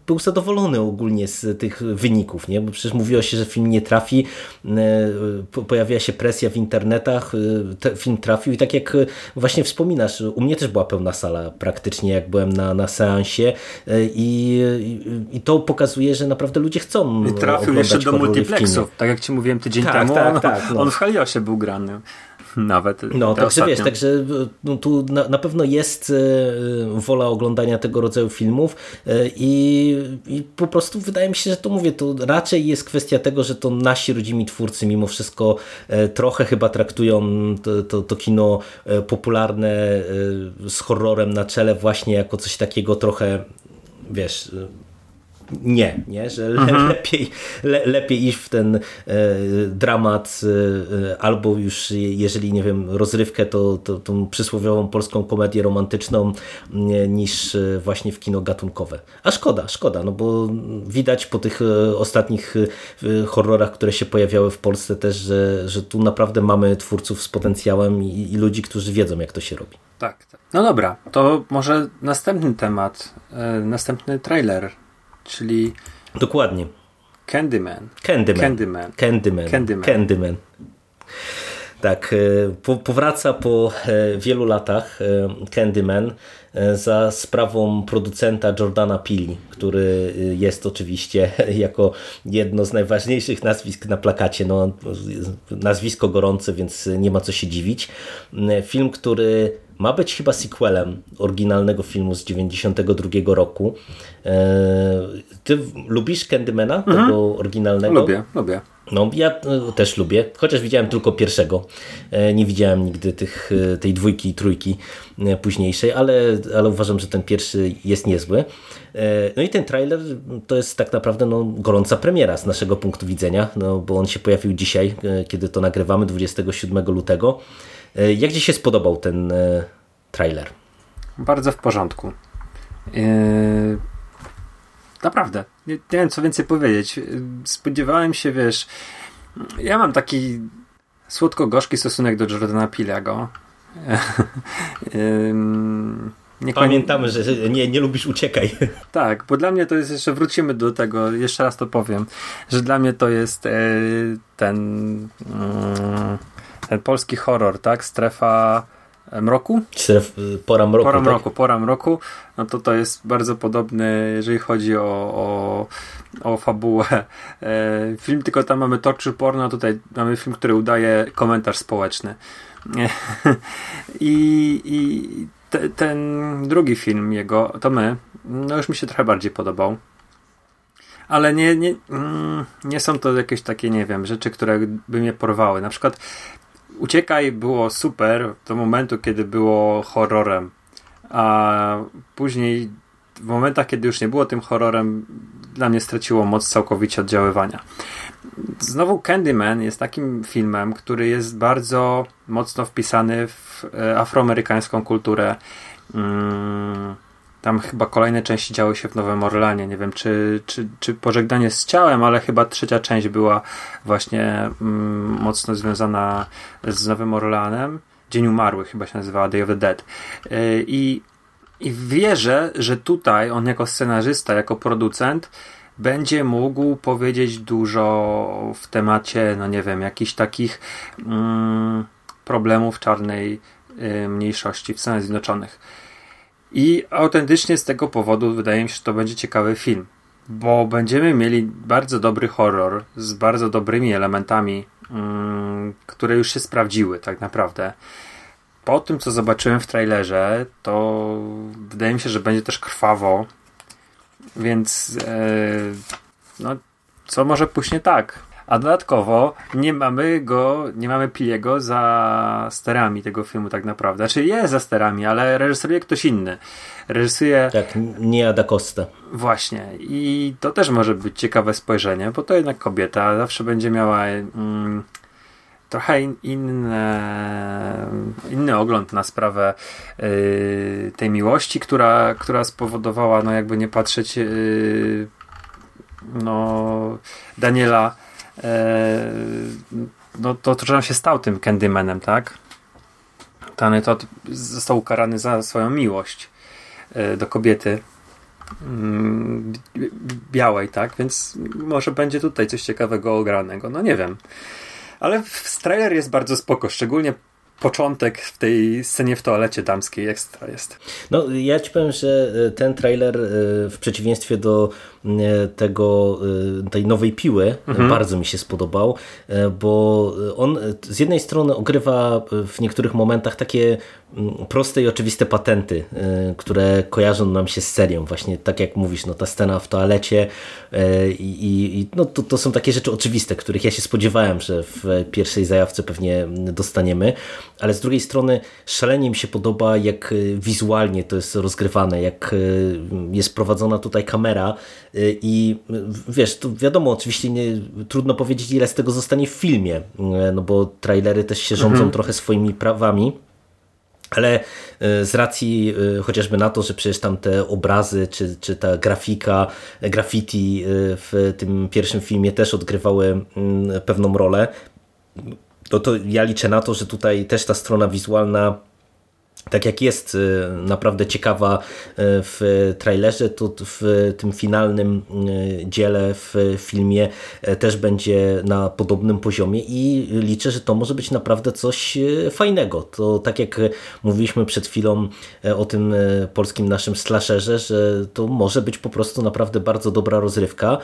był zadowolony ogólnie z tych wyników, nie? bo przecież mówiło się, że film nie trafi, pojawiła się presja w internetach, film trafił i tak jak jak właśnie wspominasz, u mnie też była pełna sala praktycznie, jak byłem na, na seansie e, i, i to pokazuje, że naprawdę ludzie chcą I trafił jeszcze do multiplexów, tak jak ci mówiłem tydzień tak, temu, tak, on, tak, no. on w Heliosie był grany nawet. No, także wiesz, także no, tu na, na, pewno jest e, wola oglądania tego rodzaju filmów e, i, i, po prostu wydaje mi się, że to mówię, to raczej jest kwestia tego, że to nasi rodzimi twórcy mimo wszystko e, trochę chyba traktują to, to, to kino popularne z horrorem na czele właśnie jako coś takiego trochę wiesz, nie, nie? że mhm. [laughs] lepiej, le, lepiej iść w ten e, dramat e, albo już jeżeli nie wiem rozrywkę to, to tą przysłowiową polską komedię romantyczną nie, niż e, właśnie w kino gatunkowe. A szkoda, szkoda, no bo widać po tych e, ostatnich e, horrorach, które się pojawiały w Polsce też, że, że tu naprawdę mamy twórców z potencjałem i, i ludzi, którzy wiedzą jak to się robi. Tak, tak. No dobra, to może następny temat, e, następny trailer czyli... Dokładnie. Candyman. Candyman. Candyman. Candyman. Candyman. Candyman. Tak, e, powraca po e, wielu latach e, Candyman za sprawą producenta Jordana Pili, który jest oczywiście [laughs] jako jedno z najważniejszych nazwisk na plakacie. No, nazwisko gorące, więc nie ma co się dziwić. Film, który ma być chyba sequelem oryginalnego filmu z 92 roku. E, ty lubisz Candymana, mhm. tego oryginalnego? Lubię, lubię. No, ja e, też lubię, chociaż widziałem tylko pierwszego. E, nie widziałem nigdy tych, tej dwójki i trójki późniejszej, ale, ale uważam, że ten pierwszy jest niezły. No i ten trailer to jest tak naprawdę no, gorąca premiera z naszego punktu widzenia, no, bo on się pojawił dzisiaj, kiedy to nagrywamy, 27 lutego. Jak Ci się spodobał ten trailer? Bardzo w porządku. Naprawdę. Nie, nie wiem, co więcej powiedzieć. Spodziewałem się, wiesz, ja mam taki słodko-gorzki stosunek do Jordana Pilego. [laughs] nie Pamiętamy, że nie, nie lubisz uciekaj. [laughs] Tak, bo dla mnie to jest jeszcze, wrócimy do tego, jeszcze raz to powiem, że dla mnie to jest e, ten, mm, ten polski horror, tak? Strefa mroku? Stref, pora mroku. Pora tak? mroku, pora mroku. No to to jest bardzo podobny, jeżeli chodzi o, o, o fabułę. E, film, tylko tam mamy torture porno, a tutaj mamy film, który udaje komentarz społeczny. E, [laughs] I, i te, ten drugi film jego, to my, no już mi się trochę bardziej podobał. Ale nie, nie, mm, nie są to jakieś takie, nie wiem, rzeczy, które by mnie porwały. Na przykład Uciekaj było super do momentu, kiedy było horrorem, a później w momentach, kiedy już nie było tym horrorem, dla mnie straciło moc całkowicie oddziaływania. Znowu Candyman jest takim filmem, który jest bardzo mocno wpisany w e, afroamerykańską kulturę. Hmm tam chyba kolejne części działy się w Nowym Orlanie. Nie wiem, czy, czy, czy pożegnanie z ciałem, ale chyba trzecia część była właśnie mm, mocno związana z Nowym Orlanem. Dzień Umarłych chyba się nazywała Day of the Dead. Yy, I, I wierzę, że tutaj on jako scenarzysta, jako producent będzie mógł powiedzieć dużo w temacie, no nie wiem, jakichś takich mm, problemów czarnej y, mniejszości w Stanach Zjednoczonych i autentycznie z tego powodu wydaje mi się, że to będzie ciekawy film, bo będziemy mieli bardzo dobry horror z bardzo dobrymi elementami, mm, które już się sprawdziły tak naprawdę. Po tym, co zobaczyłem w trailerze, to wydaje mi się, że będzie też krwawo, więc e, no, co może pójść nie tak? A dodatkowo nie mamy go, nie mamy Piliego za sterami tego filmu tak naprawdę. Znaczy jest za sterami, ale reżyseruje ktoś inny. Reżysuje... Tak, nie Ada Costa. Właśnie. I to też może być ciekawe spojrzenie, bo to jednak kobieta zawsze będzie miała mm, trochę in, inne, inny ogląd na sprawę yy, tej miłości, która, która spowodowała, no jakby nie patrzeć yy, no Daniela no to trochę się stał tym Candymanem, tak? Tany to został ukarany za swoją miłość e, do kobiety mm, białej, tak? Więc może będzie tutaj coś ciekawego ogranego. No nie wiem. Ale trailer jest bardzo spoko, szczególnie początek w tej scenie w toalecie damskiej ekstra jest. No ja ci powiem, że e, ten trailer w przeciwieństwie do E, tego, e, tej nowej piły mhm. bardzo mi się spodobał, e, bo on z jednej strony ogrywa w niektórych momentach takie mm, proste i oczywiste patenty, które kojarzą nam się z serią. Właśnie tak jak mówisz, no ta scena w toalecie i, i no to, to są takie rzeczy oczywiste, których ja się spodziewałem, że w pierwszej zajawce pewnie dostaniemy, ale z drugiej strony szalenie mi się podoba, jak wizualnie to jest rozgrywane, jak jest prowadzona tutaj kamera, i wiesz, to wiadomo, oczywiście nie, trudno powiedzieć, ile z tego zostanie w filmie, no bo trailery też się rządzą mhm. trochę swoimi prawami. Ale e, z racji chociażby na to, że przecież tam te obrazy, czy, czy ta grafika, graffiti e, w tym pierwszym filmie też odgrywały mm, pewną rolę, no to ja liczę na to, że tutaj też ta strona wizualna tak jak jest y, naprawdę ciekawa y, w trailerze, to w tym finalnym y, dziele w filmie też będzie na podobnym poziomie i liczę, że to może być naprawdę coś fajnego. To tak jak mówiliśmy przed chwilą o tym polskim naszym slasherze, że to może być po prostu naprawdę bardzo dobra rozrywka.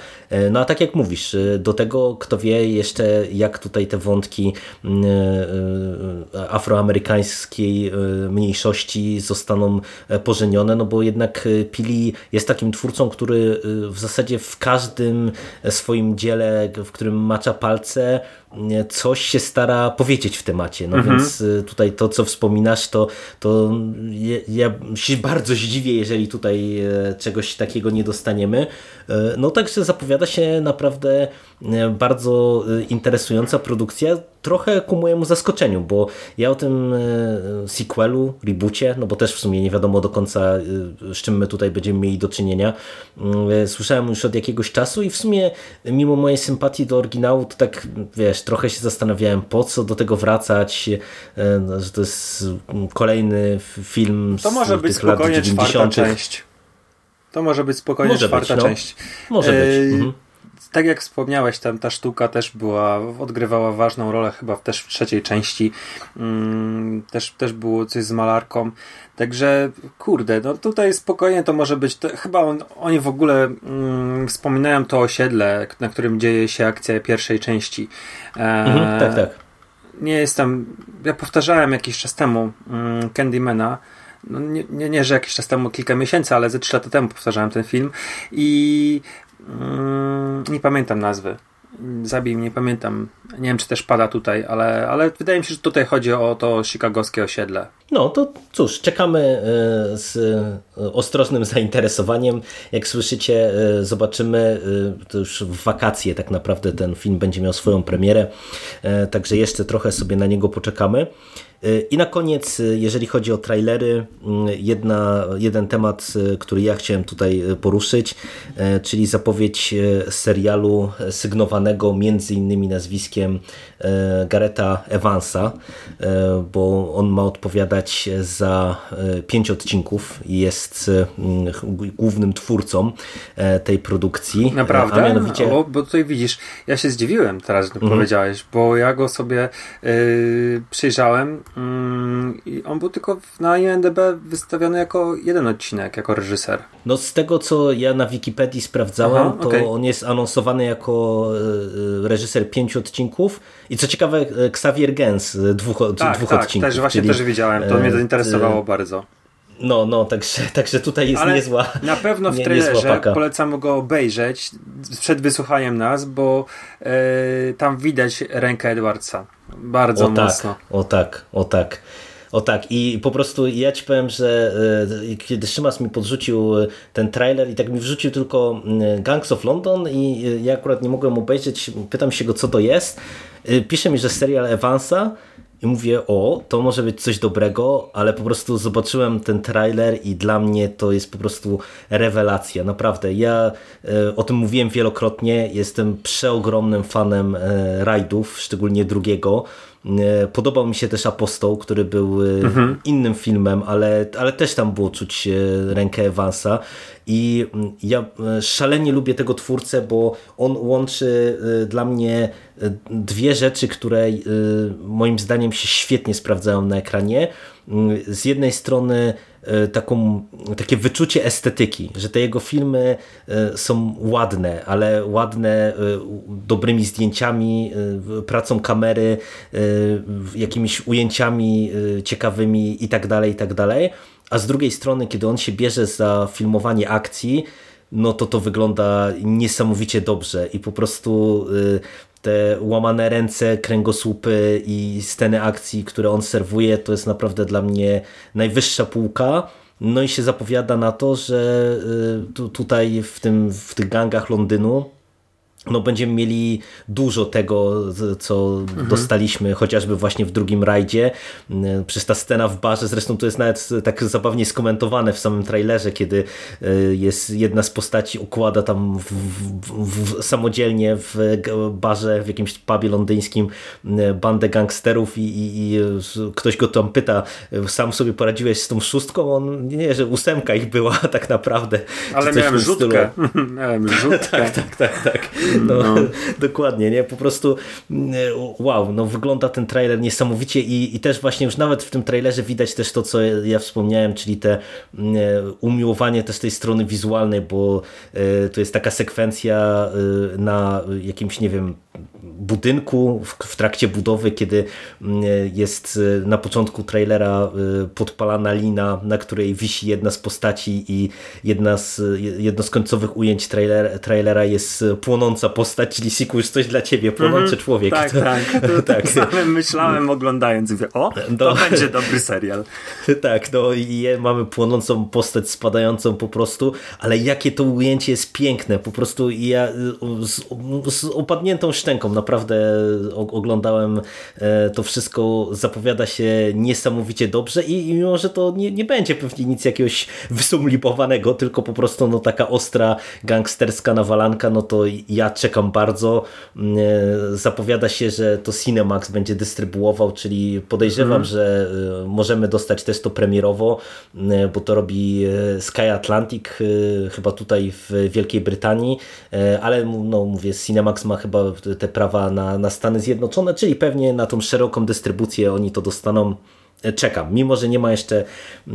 No a tak jak mówisz, do tego kto wie jeszcze jak tutaj te wątki afroamerykańskiej mniejszości mniejszości zostaną pożenione, no bo jednak Pili jest takim twórcą, który w zasadzie w każdym swoim dziele, w którym macza palce, coś się stara powiedzieć w temacie. No mhm. więc tutaj to, co wspominasz, to, to ja się bardzo zdziwię, jeżeli tutaj czegoś takiego nie dostaniemy. No także zapowiada się naprawdę bardzo interesująca produkcja, trochę ku mojemu zaskoczeniu, bo ja o tym sequelu, reboocie, no bo też w sumie nie wiadomo do końca z czym my tutaj będziemy mieli do czynienia, słyszałem już od jakiegoś czasu i w sumie mimo mojej sympatii do oryginału, to tak wiesz, trochę się zastanawiałem po co do tego wracać, że to jest kolejny film to może być spokojnie czwarta część. To może być spokojnie może czwarta być, no. część. Może być. Mhm tak jak wspomniałeś, tam ta sztuka też była, odgrywała ważną rolę chyba też w trzeciej części. Mm, też, też było coś z malarką. Także kurde, no tutaj spokojnie to może być. To, chyba on, oni w ogóle mm, wspominają to osiedle, na którym dzieje się akcja pierwszej części. E, mhm, tak, tak. Nie jestem. Ja powtarzałem jakiś czas temu mm, Candymana. No nie, nie, nie, że jakiś czas temu, kilka miesięcy, ale ze trzy lata temu powtarzałem ten film i nie pamiętam nazwy. Zabij nie pamiętam. Nie wiem, czy też pada tutaj, ale, ale wydaje mi się, że tutaj chodzi o to chicagowskie osiedle. No to cóż, czekamy e, z ostrożnym [laughs] zainteresowaniem. Jak słyszycie, e, zobaczymy. To już w wakacje tak naprawdę ten film będzie miał swoją premierę, także jeszcze trochę sobie na niego poczekamy. I na koniec, jeżeli chodzi o trailery, jedna, jeden temat, który ja chciałem tutaj poruszyć, czyli zapowiedź serialu sygnowanego między innymi nazwiskiem Gareta Evansa, bo on ma odpowiadać za pięć odcinków i jest głównym twórcą tej produkcji. Naprawdę? A mianowicie... O, bo tutaj widzisz, ja się zdziwiłem teraz, że mhm. powiedziałeś, bo ja go sobie yy, przyjrzałem Mm, I on był tylko na IMDb wystawiony jako jeden odcinek, jako reżyser. No z tego co ja na Wikipedii sprawdzałem, Aha, to okay. on jest anonsowany jako e, reżyser pięciu odcinków i co ciekawe e, Xavier Gens dwóch, tak, dwóch tak, odcinków. Też właśnie też widziałem, to mnie e, zainteresowało bardzo. No, no, także, [laughs] także tutaj jest Ale niezła. Na pewno w nie, trailerze polecam go obejrzeć przed wysłuchaniem nas, bo tam widać rękę Edwardsa. Bardzo o tak, mocno. Tak, o tak, o tak. O tak, i po prostu ja ci powiem, że y, kiedy Szymas mi podrzucił e, ten trailer i tak mi wrzucił tylko y, Gangs of London i y, ja akurat nie mogłem obejrzeć, pytam się go co to jest, pisze mi, że serial Evansa i mówię, o, to może być coś dobrego, ale po prostu zobaczyłem ten trailer i dla mnie to jest po prostu rewelacja. Naprawdę, ja e, o tym mówiłem wielokrotnie, jestem przeogromnym fanem e, rajdów, szczególnie drugiego. E, podobał mi się też Apostoł, który był mhm. innym filmem, ale, ale też tam było czuć rękę Evansa. I mm, ja szalenie lubię tego twórcę, bo on łączy dla mnie dwie rzeczy, które moim zdaniem się świetnie sprawdzają na ekranie. Z jednej strony taką, takie wyczucie estetyki, że te jego filmy są ładne, ale ładne dobrymi zdjęciami, pracą kamery, jakimiś ujęciami ciekawymi i tak dalej, i tak dalej. A z drugiej strony, kiedy on się bierze za filmowanie akcji, no to to wygląda niesamowicie dobrze i po prostu te łamane ręce, kręgosłupy i sceny akcji, które on serwuje, to jest naprawdę dla mnie najwyższa półka. No i się zapowiada na to, że y, tutaj w, tym, w tych gangach Londynu no będziemy mieli dużo tego, co mhm. dostaliśmy chociażby właśnie w drugim rajdzie. Mm, przez ta scena w barze, zresztą to jest nawet tak zabawnie skomentowane w samym trailerze, kiedy y, jest jedna z postaci układa tam w, w, w, samodzielnie w barze, w jakimś pubie londyńskim y, bandę gangsterów i, i, i, ktoś go tam pyta, sam sobie poradziłeś z tą szóstką? On, nie, że ósemka ich była [laughs] tak naprawdę. Ale miałem rzutkę. [laughs] miałem [laughs] rzutkę. tak, tak, tak, tak. [laughs] No, no. [laughs] dokładnie, nie? Po prostu mm, wow, no wygląda ten trailer niesamowicie i, i też właśnie już nawet w tym trailerze widać też to, co ja wspomniałem, czyli te mm, umiłowanie też tej strony wizualnej, bo e, to jest taka sekwencja e, na jakimś, nie wiem, budynku w, trakcie budowy, kiedy mm, jest na początku trailera podpalana lina, na której wisi jedna z postaci i jedna z, jedno z końcowych ujęć trailer, trailera jest płonąca postać, czyli Siku już coś dla ciebie, płonący mm -hmm. człowiek. Tak, to, tak. [laughs] To, tak. tak myślałem oglądając, mówię, o, to no. będzie [laughs] dobry serial. tak, no i mamy płonącą postać spadającą po prostu, ale jakie to ujęcie jest piękne, po prostu ja z, z upadniętą szczęką naprawdę oglądałem e, to wszystko, zapowiada się niesamowicie dobrze i mimo, że to nie, nie będzie pewnie nic jakiegoś wysumlipowanego, tylko po prostu no taka ostra gangsterska nawalanka, no to ja czekam bardzo. Mm, e, zapowiada się, że to Cinemax będzie dystrybuował, czyli podejrzewam, mm. że e, możemy dostać też to premierowo, bo to robi Sky Atlantic, chyba tutaj w Wielkiej Brytanii, ale no mówię, Cinemax ma chyba te prawa na, na Stany Zjednoczone, czyli pewnie na tą szeroką dystrybucję oni to dostaną E, czekam. Mimo, że nie ma jeszcze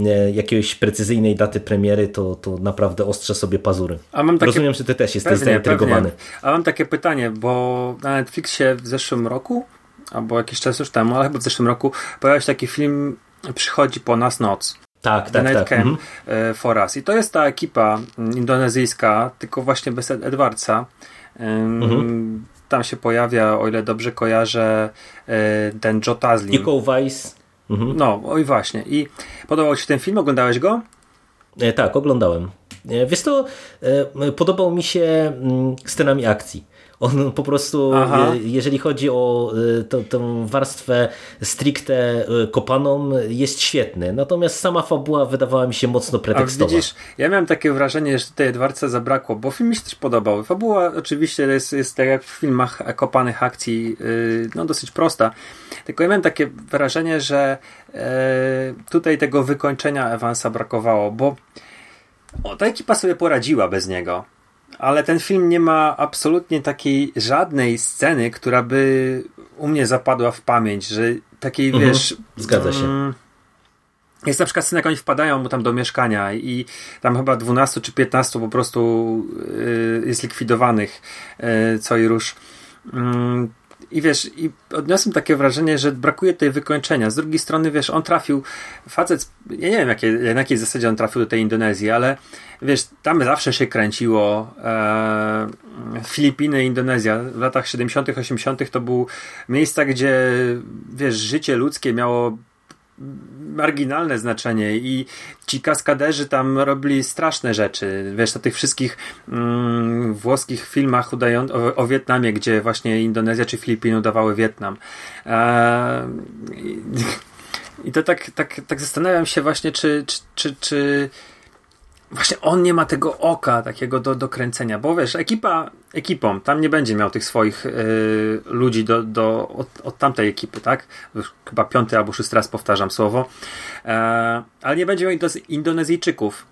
e, jakiejś precyzyjnej daty premiery, to, to naprawdę ostrzę sobie pazury. Takie... Rozumiem, że ty też jesteś pewnie, zaintrygowany. Pewnie. A mam takie pytanie, bo na Netflixie w zeszłym roku, albo jakiś czas już temu, ale chyba w zeszłym roku, pojawił się taki film Przychodzi po nas noc. Tak, The tak, Night tak. Camp mhm. for Us. I to jest ta ekipa indonezyjska, tylko właśnie bez Edwardsa. Mhm. Tam się pojawia, o ile dobrze kojarzę, e, ten Joe Taslim. Iko Weiss. Mhm. No, oj właśnie. I podobał Ci się ten film? Oglądałeś go? E, tak, oglądałem. E, wiesz to, e, podobał mi się mm, scenami akcji. On po prostu, Aha. jeżeli chodzi o tę warstwę stricte kopaną, jest świetny. Natomiast sama fabuła wydawała mi się mocno pretekstowa. A widzisz, ja miałem takie wrażenie, że tutaj Edwardsa zabrakło, bo film mi się też podobał. Fabuła oczywiście jest, jest tak jak w filmach kopanych akcji, no dosyć prosta. Tylko ja miałem takie wrażenie, że tutaj tego wykończenia Evansa brakowało, bo o, ta ekipa sobie poradziła bez niego ale ten film nie ma absolutnie takiej żadnej sceny, która by u mnie zapadła w pamięć, że takiej, mhm. wiesz... Zgadza się. Mm, jest na przykład scena, jak oni wpadają mu tam do mieszkania i tam chyba 12 czy 15 po prostu y, jest likwidowanych y, co i rusz. Mm, i wiesz, i odniosłem takie wrażenie, że brakuje tej wykończenia. Z drugiej strony, wiesz, on trafił, facet, ja nie wiem, jakie, na jakiej zasadzie on trafił do tej Indonezji, ale wiesz, tam zawsze się kręciło e, Filipiny, Indonezja. W latach 70., 80. to był miejsca, gdzie wiesz, życie ludzkie miało marginalne znaczenie i ci kaskaderzy tam robili straszne rzeczy. Wiesz, na tych wszystkich mm, włoskich filmach udają, o, o, Wietnamie, gdzie właśnie Indonezja czy Filipiny udawały Wietnam. Eee, i, I to tak, tak, tak zastanawiam się właśnie, czy, czy, czy, czy właśnie on nie ma tego oka takiego do, do kręcenia, bo wiesz, ekipa ekipą, tam nie będzie miał tych swoich y, ludzi do, do, od, od, tamtej ekipy, tak? Chyba piąty albo szósty raz powtarzam słowo, e, ale nie będzie miał Indonezyjczyków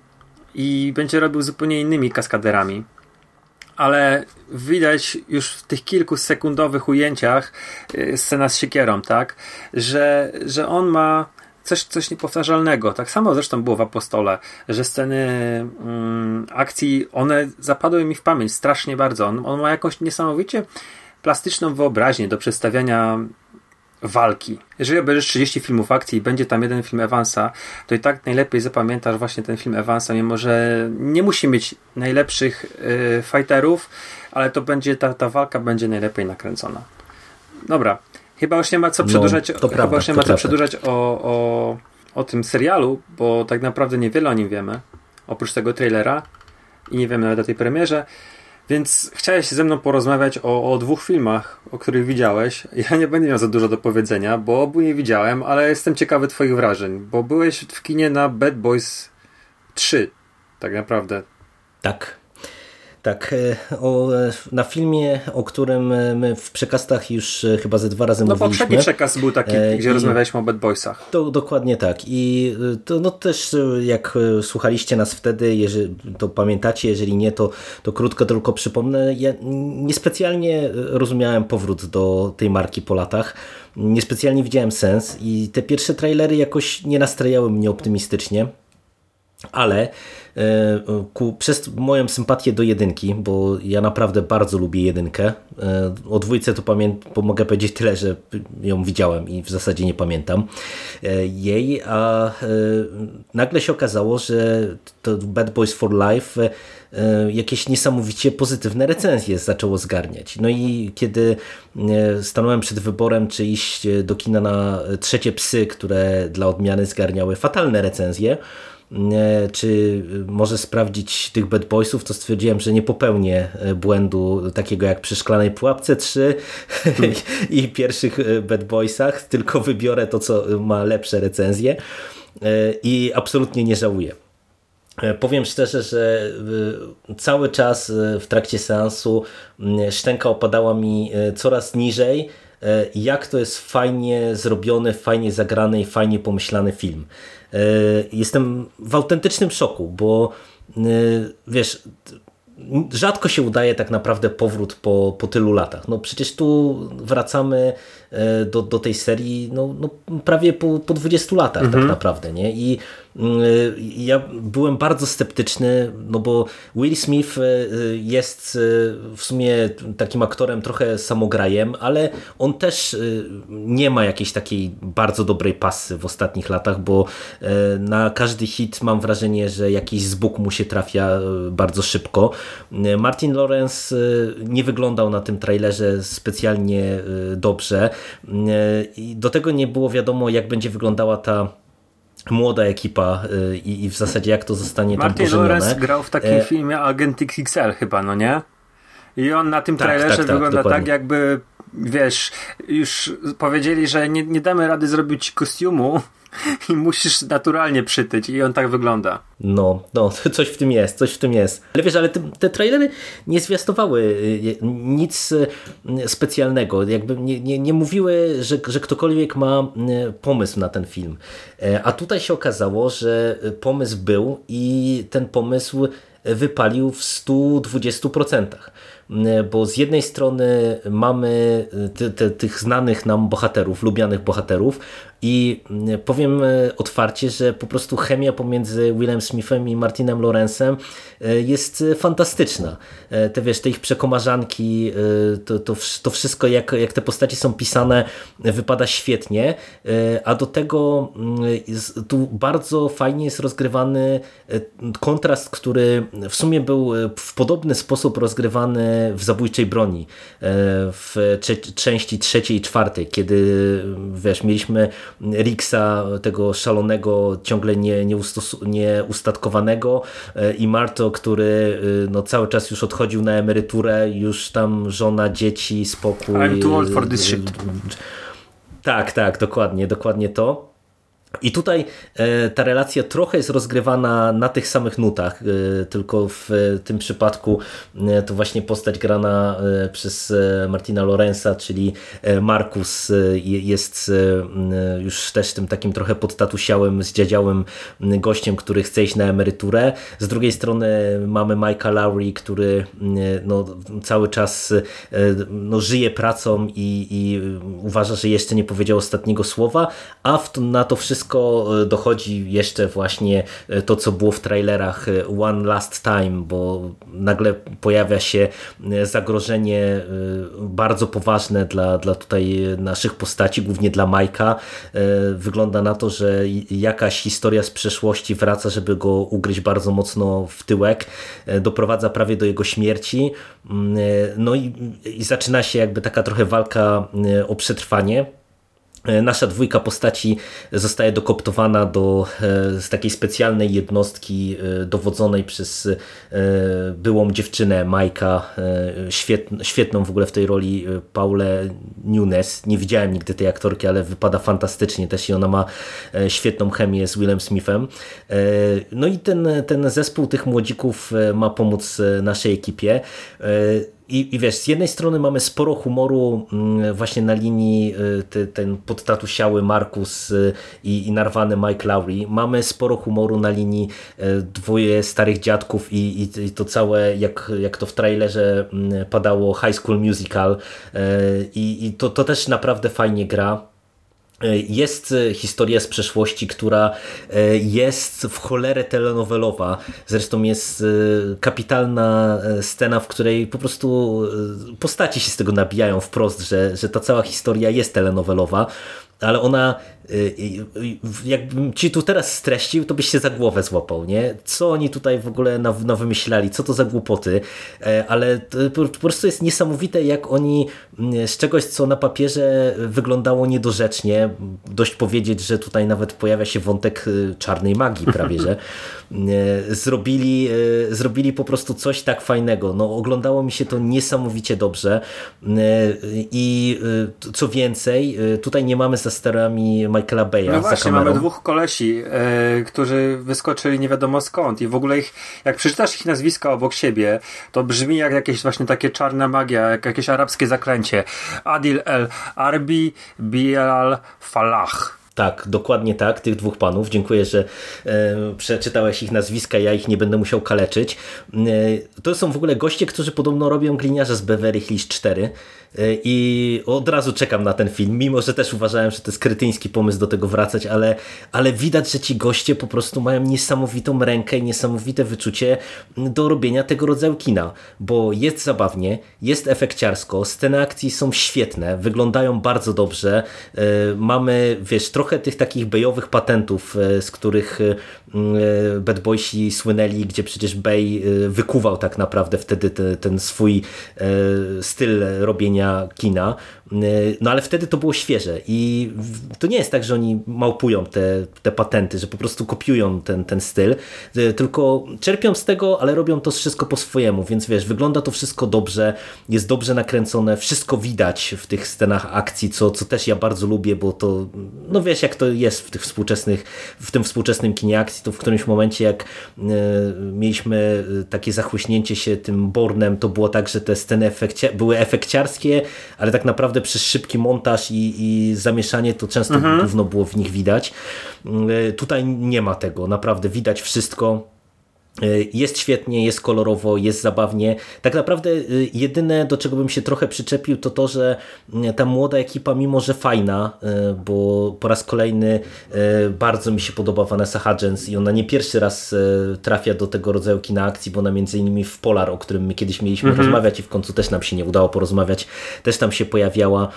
i będzie robił zupełnie innymi kaskaderami. Ale widać już w tych kilku sekundowych ujęciach y, scena z siekierą, tak? Że, że on ma coś, coś niepowtarzalnego. Tak samo zresztą było w Apostole, że sceny mm, akcji, one zapadły mi w pamięć strasznie bardzo. On, on ma jakąś niesamowicie plastyczną wyobraźnię do przedstawiania walki. Jeżeli obejrzysz 30 filmów akcji i będzie tam jeden film Evansa, to i tak najlepiej zapamiętasz właśnie ten film Evansa, mimo że nie musi mieć najlepszych y, fighterów, ale to będzie, ta, ta walka będzie najlepiej nakręcona. Dobra, Chyba już nie ma co no, przedłużać, no, chyba prawda, już nie ma co prawda. przedłużać o, o, o tym serialu, bo tak naprawdę niewiele o nim wiemy, oprócz tego trailera i nie wiemy nawet o tej premierze. Więc chciałeś ze mną porozmawiać o, o, dwóch filmach, o których widziałeś. Ja nie będę miał za dużo do powiedzenia, bo obu nie widziałem, ale jestem ciekawy Twoich wrażeń, bo byłeś w kinie na Bad Boys 3, tak naprawdę. Tak. Tak, e, o, na filmie, o którym e, my w przekastach już e, chyba ze dwa razy no, mówiliśmy. No poprzedni przekaz był taki, gdzie rozmawialiśmy o Bad Boysach. To, dokładnie tak. I to no też jak słuchaliście nas wtedy, jeżeli, to pamiętacie, jeżeli nie, to, to krótko tylko przypomnę. Ja niespecjalnie rozumiałem powrót do tej marki po latach. Niespecjalnie widziałem sens i te pierwsze trailery jakoś nie nastrajały mnie optymistycznie. ale e, ku, przez moją sympatię do jedynki, bo ja naprawdę bardzo lubię jedynkę. E, o dwójce to pamiętam, mogę powiedzieć tyle, że ją widziałem i w zasadzie nie pamiętam e, jej, a nagle się okazało, że to Bad Boys for Life jakieś niesamowicie pozytywne recenzje zaczęło zgarniać. No i kiedy stanąłem przed wyborem, czy iść do kina na trzecie psy, które dla odmiany zgarniały fatalne recenzje, czy może sprawdzić tych Bad Boysów, to stwierdziłem, że nie popełnię e, błędu takiego jak przy Szklanej Pułapce 3 [laughs] i pierwszych e, Bad Boysach, tylko wybiorę to, co ma lepsze recenzje e, i absolutnie nie żałuję. Powiem szczerze, że cały czas w trakcie seansu szczęka opadała mi coraz niżej, jak to jest fajnie zrobiony, fajnie zagrany i fajnie pomyślany film. E, jestem w autentycznym szoku, bo e, wiesz, rzadko się udaje tak naprawdę powrót po, po tylu latach. No przecież tu wracamy e, do, do tej serii no, no prawie po, po 20 latach tak mhm. tak naprawdę. Nie? I ja byłem bardzo sceptyczny, no bo Will Smith y, jest y, w sumie takim aktorem trochę samograjem, ale on też nie ma jakiejś takiej bardzo dobrej pasy w ostatnich latach, bo na każdy hit mam wrażenie, że jakiś zbóg mu się trafia bardzo szybko. Martin Lawrence nie wyglądał na tym trailerze specjalnie dobrze i do tego nie było wiadomo jak będzie wyglądała ta młoda ekipa y, i, i w zasadzie jak to zostanie Martin tam pożenione. Lawrence grał w takim e... filmie Agent XXL chyba, no nie? I on na tym tak, trailerze tak, tak, wygląda dokładnie. tak jakby wiesz, już powiedzieli, że nie, nie damy rady zrobić kostiumu, i musisz naturalnie przytyć i on tak wygląda. No, no, [laughs] coś w tym jest, coś w tym jest. Ale wiesz, ale te, te trailery nie zwiastowały y, nic y, specjalnego, jakby nie, nie, nie mówiły, że, że ktokolwiek ma y, pomysł na ten film. E, a tutaj się okazało, że pomysł był i ten pomysł wypalił w 120%. Bo z jednej strony mamy te, te, tych znanych nam bohaterów, lubianych bohaterów, i mm, powiem e, otwarcie, że po prostu chemia pomiędzy Willem Smithem i Martinem Lorenzem e, jest e, fantastyczna. Te wiesz, te ich przekomarzanki, to, to, to wszystko, jak, jak te postaci są pisane, wypada świetnie, a do tego mm, tu bardzo fajnie jest rozgrywany kontrast, który w sumie był w podobny sposób rozgrywany w Zabójczej Broni w części trzeciej i czwartej, kiedy wiesz, mieliśmy Rixa, tego szalonego, ciągle nie, nie, nieustatkowanego e, i Marto, który e, no, cały czas już odchodził na emeryturę, już tam żona, dzieci, spokój. I'm too old for this shit. Tak, tak, dokładnie, dokładnie to. I tutaj e, ta relacja trochę jest rozgrywana na tych samych nutach, e, tylko w tym przypadku e, to właśnie postać grana przez Martina Lorenza, czyli Markus jest już też tym takim trochę podtatusiałym, zdziadziałym gościem, który chce iść na emeryturę. Z drugiej strony mamy Mike'a Lowry, który no, cały czas no, żyje pracą i, i uważa, że jeszcze nie powiedział ostatniego słowa, a w, na to wszystko wszystko e, dochodzi jeszcze właśnie e, to, co było w trailerach e, One Last Time, bo nagle pojawia się zagrożenie bardzo poważne dla, dla tutaj naszych postaci, głównie dla Majka. Wygląda na to, że jakaś historia z przeszłości wraca, żeby go ugryźć bardzo mocno w tyłek. Doprowadza prawie do jego śmierci. Mm, no i, i zaczyna się jakby taka trochę walka o przetrwanie. E, nasza dwójka postaci zostaje dokoptowana do e, z takiej specjalnej jednostki e, dowodzonej przez byłą dziewczynę Majka, świetną w ogóle w tej roli Paulę Nunes. Nie widziałem nigdy tej aktorki, ale wypada fantastycznie też i ona ma świetną chemię z Willem Smithem. No i ten, ten zespół tych młodzików ma pomóc naszej ekipie. I, I wiesz, z jednej strony mamy sporo humoru mm, właśnie na linii y, ten podtatusiały Markus y, i, i narwany Mike Lowry. Mamy sporo humoru na linii y, dwoje starych dziadków i, i, i to całe, jak, jak to w trailerze mm, padało, High School Musical. I, i to, to też naprawdę fajnie gra. E, jest e, historia z przeszłości, która e, jest w cholerę telenowelowa. Zresztą jest kapitalna scena, w której po prostu postaci się z tego nabijają wprost, że, że ta cała historia jest telenowelowa ale ona, y, y, jakbym ci tu teraz streścił, to byś się za głowę złapał, nie? Co oni tutaj w ogóle wymyślali, co to za głupoty, e, ale po prostu jest niesamowite, jak oni mm, z czegoś, co na papierze wyglądało niedorzecznie, dość powiedzieć, że tutaj nawet pojawia się wątek y, czarnej magii prawie, że [laughs] zrobili, zrobili po prostu coś tak fajnego. No, oglądało mi się to niesamowicie dobrze i co więcej, tutaj nie mamy za sterami Michaela Bay'a No właśnie, mamy dwóch kolesi, e, którzy wyskoczyli nie wiadomo skąd i w ogóle ich, jak przeczytasz ich nazwiska obok siebie, to brzmi jak jakieś właśnie takie czarna magia, jak jakieś arabskie zaklęcie. Adil El Arbi Bilal Falah. Tak, dokładnie tak, tych dwóch panów. Dziękuję, że e, przeczytałeś ich nazwiska, ja ich nie będę musiał kaleczyć. E, to są w ogóle goście, którzy podobno robią gliniarze z Beverly Hills 4. I od razu czekam na ten film, mimo że też uważałem, że to jest kretyński pomysł do tego wracać, ale, ale widać, że ci goście po prostu mają niesamowitą rękę i niesamowite wyczucie do robienia tego rodzaju kina, bo jest zabawnie, jest efekciarsko, sceny akcji są świetne, wyglądają bardzo dobrze, e, mamy, wiesz, trochę tych takich bejowych patentów, e, z których e, Bad Boysi słynęli, gdzie przecież Bay wykuwał tak naprawdę wtedy te, ten swój styl robienia kina, no ale wtedy to było świeże i to nie jest tak, że oni małpują te, te patenty, że po prostu kopiują ten, ten styl, y, tylko czerpią z tego, ale robią to wszystko po swojemu, więc wiesz, wygląda to wszystko dobrze, jest dobrze nakręcone, wszystko widać w tych scenach akcji, co, co też ja bardzo lubię, bo to, no wiesz jak to jest w tych współczesnych, w tym współczesnym kinie akcji, to w którymś momencie jak y, mieliśmy takie zachłyśnięcie się tym Bornem, to było tak, że te sceny efekcia były efekciarskie, ale tak naprawdę przez szybki montaż i, i zamieszanie to często mhm. gówno było w nich widać. E, tutaj nie ma tego, naprawdę widać wszystko jest świetnie, jest kolorowo, jest zabawnie. Tak naprawdę e, jedyne, do czego bym się trochę przyczepił, to to, że mm, ta młoda ekipa, mimo że fajna, e, bo po raz kolejny bardzo mi się podoba Vanessa Hudgens i ona nie pierwszy raz trafia do tego rodzaju kina akcji, bo ona między innymi w Polar, o którym my kiedyś mieliśmy mhm. rozmawiać i w końcu też nam się nie udało porozmawiać, też tam się pojawiała.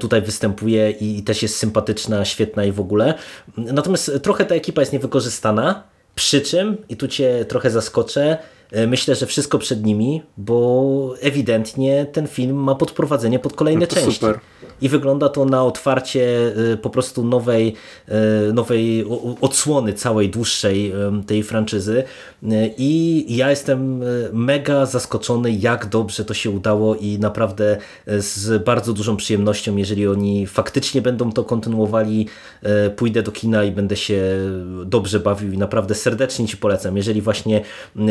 Tutaj występuje i też jest sympatyczna, świetna i w ogóle. Natomiast trochę ta ekipa jest niewykorzystana, przy czym, i tu cię trochę zaskoczę, myślę, że wszystko przed nimi, bo ewidentnie ten film ma podprowadzenie pod kolejne no części. Super. I wygląda to na otwarcie e, po prostu nowej, e, nowej odsłony całej dłuższej tej franczyzy. I ja jestem mega zaskoczony, jak dobrze to się udało i naprawdę z bardzo dużą przyjemnością, jeżeli oni faktycznie będą to kontynuowali, pójdę do kina i będę się dobrze bawił i naprawdę serdecznie Ci polecam. Jeżeli właśnie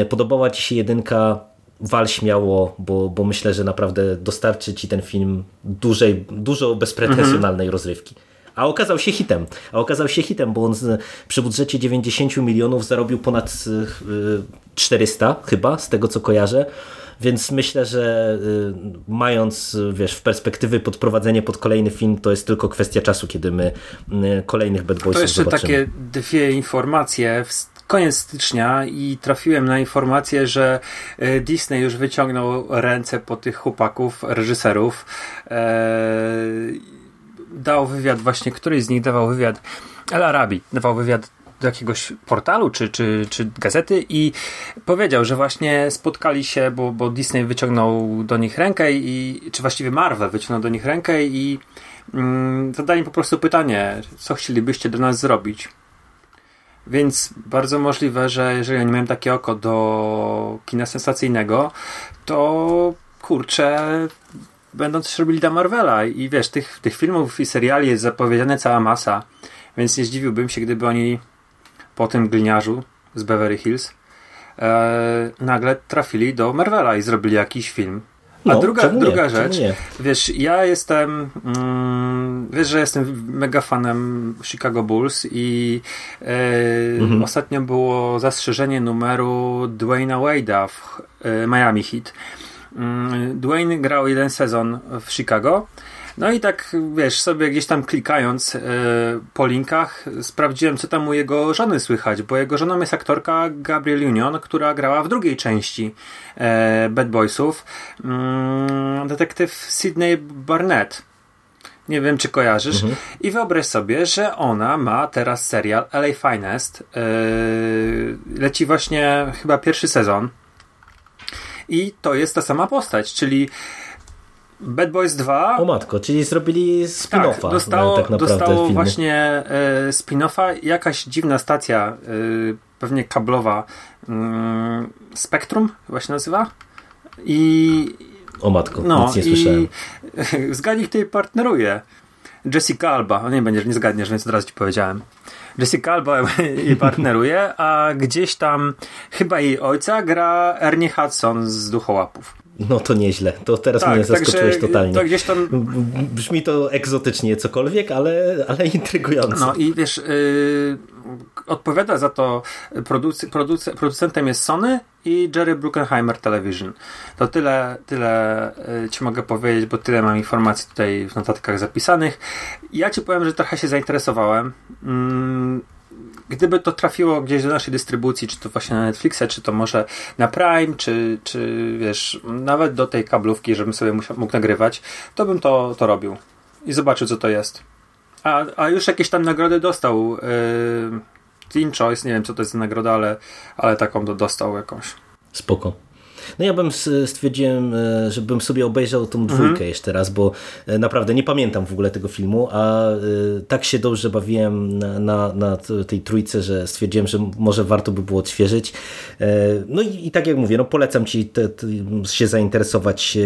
podobała Ci się jedynka, wal śmiało, bo, bo myślę, że naprawdę dostarczy Ci ten film dużej, dużo bezpretensjonalnej mhm. rozrywki. A okazał się hitem. A okazał się hitem, bo on z, przy budżecie 90 milionów zarobił ponad 400 y, chyba, z tego co kojarzę. Więc myślę, że y, mając wiesz, w perspektywy podprowadzenie pod kolejny film, to jest tylko kwestia czasu, kiedy my y, kolejnych Bad Boysów To jeszcze zobaczymy. takie dwie informacje koniec stycznia i trafiłem na informację, że e, Disney już wyciągnął ręce po tych chłopaków, reżyserów. Eee, dał wywiad właśnie, któryś z nich dawał wywiad, El Arabi dawał wywiad do jakiegoś portalu czy, czy, czy gazety i powiedział, że właśnie spotkali się, bo, bo Disney wyciągnął do nich rękę i, czy właściwie Marvel wyciągnął do nich rękę i mm, zadali po prostu pytanie, co chcielibyście do nas zrobić. Więc bardzo możliwe, że jeżeli oni mają takie oko do kina sensacyjnego, to kurczę, będą coś robili dla Marvela. I wiesz, tych, tych filmów i seriali jest zapowiedziane cała masa, więc nie zdziwiłbym się, gdyby oni po tym gliniarzu z Beverly Hills e, nagle trafili do Marvela i zrobili jakiś film a no, druga, druga rzecz, wiesz, ja jestem, mm, wiesz, że jestem mega fanem Chicago Bulls i e, mhm. ostatnio było zastrzeżenie numeru Dwayna Wade'a w e, Miami Heat. Mm, Dwayne grał jeden sezon w Chicago No i tak, wiesz, sobie gdzieś tam klikając po linkach sprawdziłem, co tam u jego żony słychać, bo jego żoną jest aktorka Gabriel Union, która grała w drugiej części Bad Boysów. Mm, detektyw Sydney Barnett. Nie wiem, czy kojarzysz. Mhm. I wyobraź sobie, że ona ma teraz serial LA Finest. Yy, leci właśnie chyba pierwszy sezon. I to jest ta sama postać, czyli Bad Boys 2. O matko, czyli zrobili spin-offa. Tak, dostało, tak dostało filmu. właśnie y, spin-offa. Jakaś dziwna stacja, y, pewnie kablowa, y, Spectrum chyba się nazywa. I, o matko, no, nic nie słyszałem. I [laughs] zgadnij, kto jej partneruje. Jessica Alba. O nie będziesz, nie zgadniesz, więc od razu ci powiedziałem. Jessica Alba [laughs] jej partneruje, a gdzieś tam chyba jej ojca gra Ernie Hudson z Duchołapów. No to nieźle. To teraz tak, mnie zaskoczyłeś totalnie. To gdzieś tam... Brzmi to egzotycznie cokolwiek, ale, ale intrygująco. No i wiesz, yy, odpowiada za to producy, producy, producentem jest Sony i Jerry Bruckheimer Television. To tyle, tyle yy, ci mogę powiedzieć, bo tyle mam informacji tutaj w notatkach zapisanych. Ja ci powiem, że trochę się zainteresowałem. Yy, gdyby to trafiło gdzieś do naszej dystrybucji, czy to właśnie na Netflixa, czy to może na Prime, czy, czy wiesz, nawet do tej kablówki, żebym sobie musiał, mógł nagrywać, to bym to, to robił i zobaczył, co to jest. A, a już jakieś tam nagrody dostał. Yy, Teen Choice, nie wiem, co to jest za nagroda, ale, ale taką do, dostał jakąś. Spoko. No ja bym stwierdziłem, e, żebym sobie obejrzał tą dwójkę mhm. jeszcze raz, bo e, naprawdę nie pamiętam w ogóle tego filmu, a e, tak się dobrze bawiłem na, na, na tej trójce, że stwierdziłem, że może warto by było odświeżyć. No i, i tak jak mówię, no polecam Ci te, te, się zainteresować,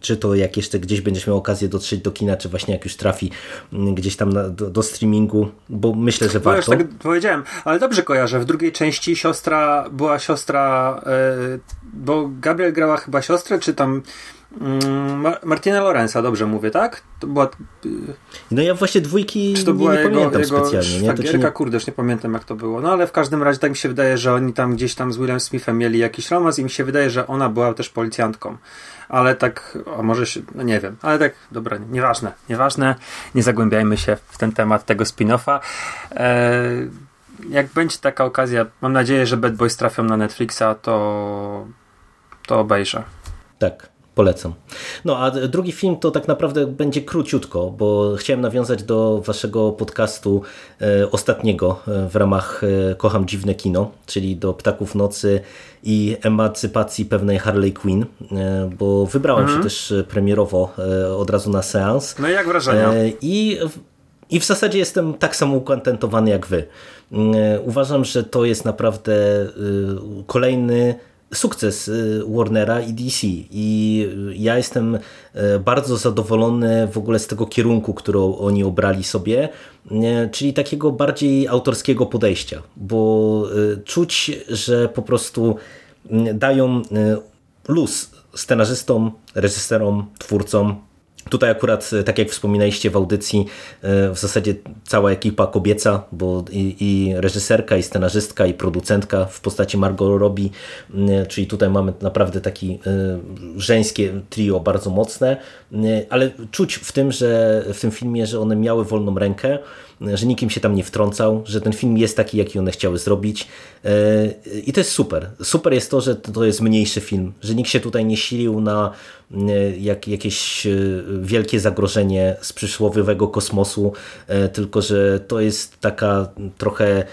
czy to jak jeszcze gdzieś będziesz miał okazję dotrzeć do kina, czy właśnie jak już trafi gdzieś tam na, do, do, streamingu, bo myślę, że warto. Bo już tak powiedziałem, ale dobrze kojarzę, w drugiej części siostra, była siostra, bo Gabriel grała chyba siostrę, czy tam mm, Martina Lorenza, dobrze mówię, tak? To była... No ja właśnie dwójki czy to była nie jego, pamiętam jego specjalnie. Nie? To nie... kurde, już nie pamiętam jak to było. No ale w każdym razie tak mi się wydaje, że oni tam gdzieś tam z Willem Smithem mieli jakiś romans i mi się wydaje, że ona była też policjantką. Ale tak, a może się, no nie wiem, ale tak, dobra, nieważne, nieważne, nie zagłębiajmy się w ten temat tego spin-offa. Eee, jak będzie taka okazja, mam nadzieję, że Bad Boys trafią na Netflixa, to to obejrzę. Tak, polecam. No a drugi film to tak naprawdę będzie króciutko, bo chciałem nawiązać do waszego podcastu e, ostatniego e, w ramach e, Kocham Dziwne Kino, czyli do Ptaków Nocy i emancypacji pewnej Harley Quinn, bo wybrałem mhm. się też premierowo od razu na seans. No i jak wrażenia? I i w zasadzie jestem tak samo ukontentowany jak wy. Uważam, że to jest naprawdę kolejny sukces y, Warnera i DC i ja jestem y, bardzo zadowolony w ogóle z tego kierunku, który oni obrali sobie, czyli takiego bardziej autorskiego podejścia, bo y, czuć, że po prostu dają luz scenarzystom, reżyserom, twórcom, Tutaj akurat, e, tak jak wspominaliście w audycji, e, w zasadzie cała ekipa kobieca, bo i, i reżyserka, i scenarzystka, i producentka w postaci Margot Robbie, czyli tutaj mamy naprawdę taki e, żeńskie trio bardzo mocne, ale czuć w tym, że w tym filmie, że one miały wolną rękę, że nikim się tam nie wtrącał, że ten film jest taki, jaki one chciały zrobić. E, I to jest super. Super jest to, że to jest mniejszy film, że nikt się tutaj nie silił na e, jak, jakieś e, wielkie zagrożenie z przysłowiowego kosmosu, tylko że to jest taka trochę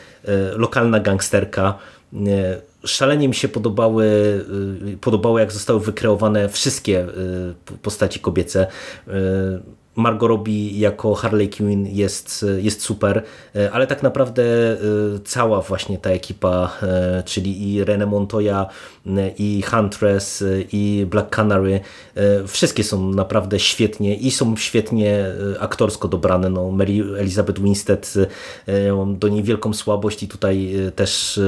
lokalna gangsterka. Szalenie mi się podobały, podobało, jak zostały wykreowane wszystkie postaci kobiece Margot Robbie jako Harley Quinn jest, jest super, e, ale tak naprawdę e, cała właśnie ta ekipa, e, czyli i René Montoya, i Huntress, i Black Canary, wszystkie są naprawdę świetnie i są świetnie aktorsko dobrane. No, Mary Elizabeth Winstead, do niej wielką słabość i tutaj też,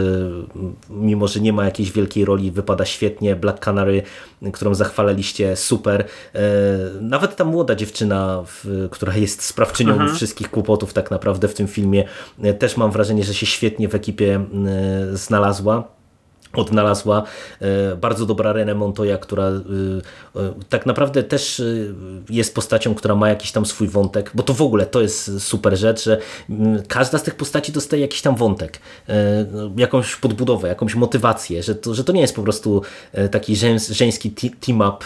mimo że nie ma jakiejś wielkiej roli, wypada świetnie. Black Canary, którą zachwalaliście, super. Nawet ta młoda dziewczyna która jest sprawczynią mhm. wszystkich kłopotów tak naprawdę w tym filmie. Też mam wrażenie, że się świetnie w ekipie znalazła. Odnalazła e, bardzo dobra René Montoya, która e, e, tak naprawdę też jest postacią, która ma jakiś tam swój wątek, bo to w ogóle to jest super rzecz, że mm, każda z tych postaci dostaje jakiś tam wątek, jakąś podbudowę, jakąś motywację, że to, że to nie jest po prostu taki żeński team-up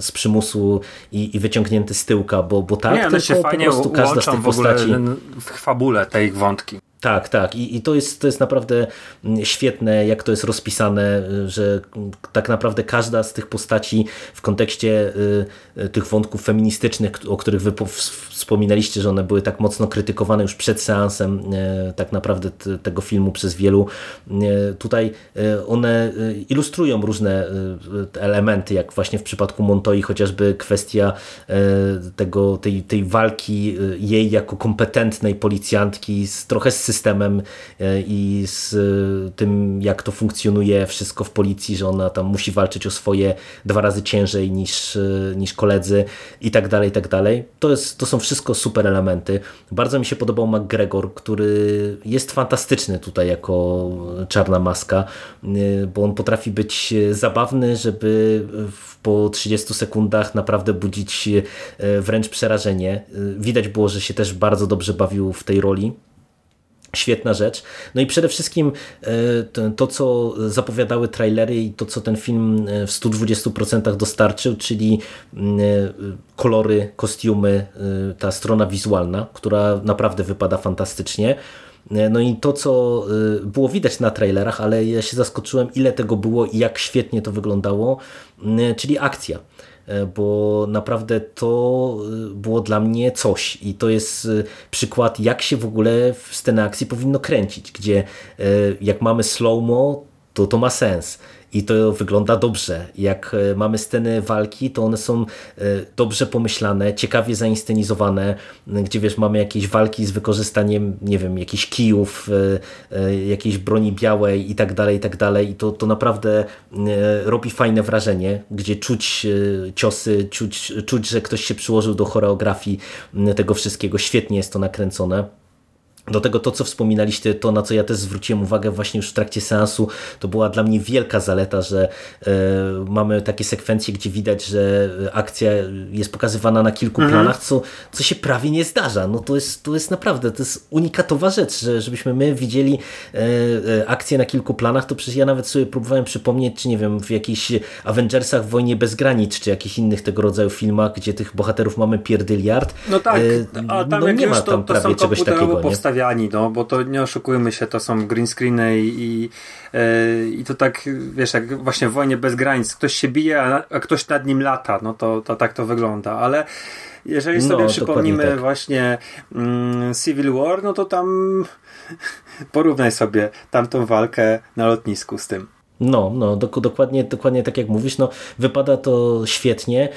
z przymusu i, i wyciągnięty z tyłka, bo, bo tak, nie, tylko się po prostu każda z tych postaci w fabule te ich wątki. Tak, tak. I, I, to, jest, to jest naprawdę mm, świetne, jak to jest rozpisane, y, że tak naprawdę każda z tych postaci w kontekście y, y, tych wątków feministycznych, o których wy wspominaliście, że one były tak mocno krytykowane już przed seansem tak naprawdę tego filmu przez wielu, tutaj one ilustrują różne elementy, jak właśnie w przypadku Montoi, chociażby kwestia tego, tej, tej walki jej jako kompetentnej policjantki z trochę z systemem e, i z e, tym, jak to funkcjonuje wszystko w policji, że ona tam musi walczyć o swoje dwa razy ciężej niż, e, niż koledzy i tak dalej, i tak dalej. To, jest, to są wszystko super elementy. Bardzo mi się podobał McGregor, który jest fantastyczny tutaj jako czarna maska, bo on potrafi być zabawny, żeby po 30 sekundach naprawdę budzić wręcz przerażenie. Widać było, że się też bardzo dobrze bawił w tej roli. Świetna rzecz. No i przede wszystkim e, to, co zapowiadały trailery i to, co ten film e, w 120% dostarczył, czyli mm, e, kolory, kostiumy, ta strona wizualna, która naprawdę wypada fantastycznie. No i to, co było widać na trailerach, ale ja się zaskoczyłem, ile tego było i jak świetnie to wyglądało, czyli akcja. E, bo naprawdę to e, było dla mnie coś i to jest e, przykład jak się w ogóle w sceny akcji powinno kręcić, gdzie jak mamy slow-mo to to ma sens i to wygląda dobrze. Jak e, mamy sceny walki, to one są e, dobrze pomyślane, ciekawie zainscenizowane, gdzie wiesz, mamy jakieś walki z wykorzystaniem, nie wiem, jakichś kijów, e, jakiejś broni białej i tak dalej, i tak dalej. I to, to naprawdę robi fajne wrażenie, gdzie czuć ciosy, czuć, czuć, że ktoś się przyłożył do choreografii tego wszystkiego. Świetnie jest to nakręcone. Do tego to, co wspominaliście, to na co ja też zwróciłem uwagę właśnie już w trakcie seansu, to była dla mnie wielka zaleta, że e, mamy takie sekwencje, gdzie widać, że akcja jest pokazywana na kilku mhm. planach, co, co się prawie nie zdarza. No to jest, to jest naprawdę, to jest unikatowa rzecz, że, żebyśmy my widzieli e, e, akcję na kilku planach, to przecież ja nawet sobie próbowałem przypomnieć, czy nie wiem, w jakichś Avengersach w Wojnie bez granic, czy jakichś innych tego rodzaju filmach, gdzie tych bohaterów mamy pierdyliard. No tak, a tam no, nie ma tam to, to prawie czegoś takiego. Nie? Ustawiani, no, bo to nie oszukujmy się, to są green screeny i, i, e, i to tak, wiesz, jak właśnie w wojnie bez granic, ktoś się bije, a, a ktoś nad nim lata, no to, to tak to wygląda, ale jeżeli sobie no, przypomnimy tak. właśnie mm, Civil War, no to tam [laughs] porównaj sobie tamtą walkę na lotnisku z tym. No, no dokładnie, dokładnie tak jak mówisz, no, wypada to świetnie.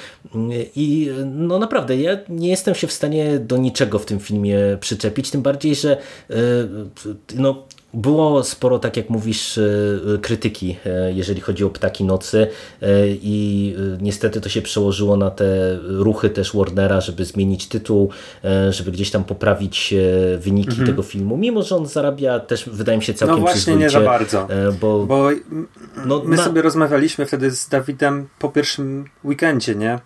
I no naprawdę ja nie jestem się w stanie do niczego w tym filmie przyczepić, tym bardziej, że e, no, było sporo, tak jak mówisz, e, krytyki, e, jeżeli chodzi o Ptaki Nocy i niestety to się przełożyło na te ruchy też Warnera, żeby zmienić tytuł, żeby gdzieś tam poprawić wyniki mhm. tego filmu, mimo że on zarabia też, wydaje mi się, całkiem No właśnie, nie za bardzo, bo, bo no, my na... sobie rozmawialiśmy wtedy z Dawidem po pierwszym weekendzie, nie?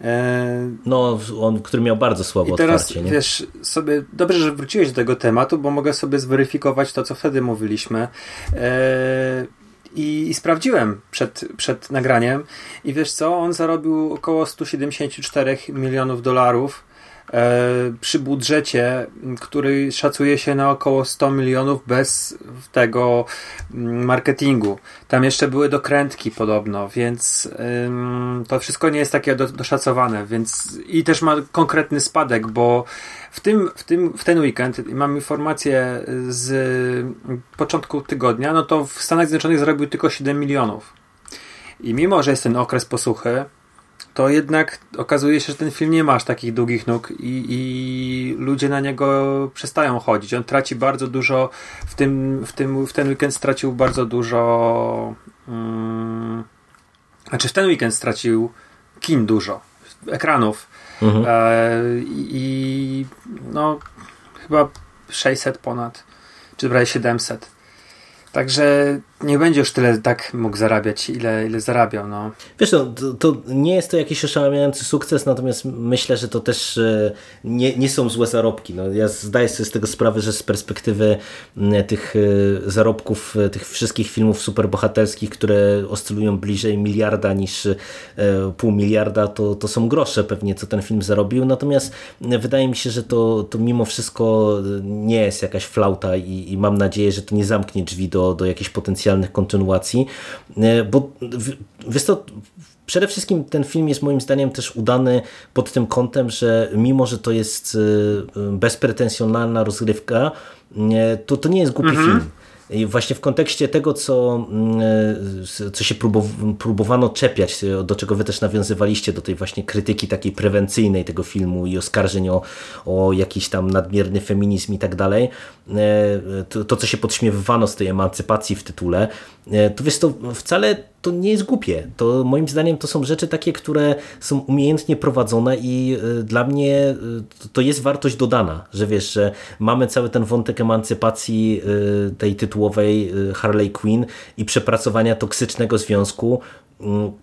E... No, on, który miał bardzo słabo I teraz, otwarcie, nie? wiesz, sobie, dobrze, że wróciłeś do tego tematu, bo mogę sobie zweryfikować to, co wtedy mówiliśmy. E... I, I, sprawdziłem przed, przed nagraniem i wiesz co, on zarobił około 174 milionów dolarów przy budżecie, który szacuje się na około 100 milionów bez tego mm, marketingu. Tam jeszcze były dokrętki podobno, więc to wszystko nie jest takie doszacowane, więc i też ma konkretny spadek, bo w, tym, w, tym, w ten weekend mam informację z początku tygodnia, no to w Stanach Zjednoczonych zarobił tylko 7 milionów. I mimo, że jest ten okres posłuchy, to jednak okazuje się, że ten film nie ma aż takich długich nóg i, i ludzie na niego przestają chodzić. On traci bardzo dużo, w, tym, w, tym, w ten weekend stracił bardzo dużo. Um, znaczy, w ten weekend stracił kin dużo, ekranów. Mhm. E, I no, chyba 600 ponad, czy prawie 700. Także nie będzie już tyle tak mógł zarabiać, ile, ile zarabiał. No. Wiesz, no, to, to nie jest to jakiś oszałamiający sukces, natomiast myślę, że to też e, nie, nie są złe zarobki. No, ja zdaję sobie z tego sprawę, że z perspektywy tych e, zarobków, e, tych wszystkich filmów superbohaterskich, które oscylują bliżej miliarda niż pół miliarda, to, to są grosze pewnie, co ten film zarobił. Natomiast wydaje mi się, że to, to mimo wszystko nie jest jakaś flauta i, i mam nadzieję, że to nie zamknie drzwi do, do jakichś potencjalnych kontynuacji, e, bo Przede wszystkim ten film jest moim zdaniem też udany pod tym kątem, że mimo, że to jest e, bezpretensjonalna rozgrywka, e, to to nie jest głupi mhm. film. I właśnie w kontekście tego, co, mm, e, co się próbowano czepiać, do czego wy też nawiązywaliście, do tej właśnie krytyki takiej prewencyjnej tego filmu i oskarżeń o, o jakiś tam nadmierny feminizm i tak dalej, e, to, to co się podśmiewywano z tej emancypacji w tytule, e, to wiesz, to wcale to nie jest głupie. To moim zdaniem to są rzeczy takie, które są umiejętnie prowadzone i y, dla mnie y, to jest wartość dodana, że wiesz, że mamy cały ten wątek emancypacji y, tej tytułowej Harley Quinn i przepracowania toksycznego związku,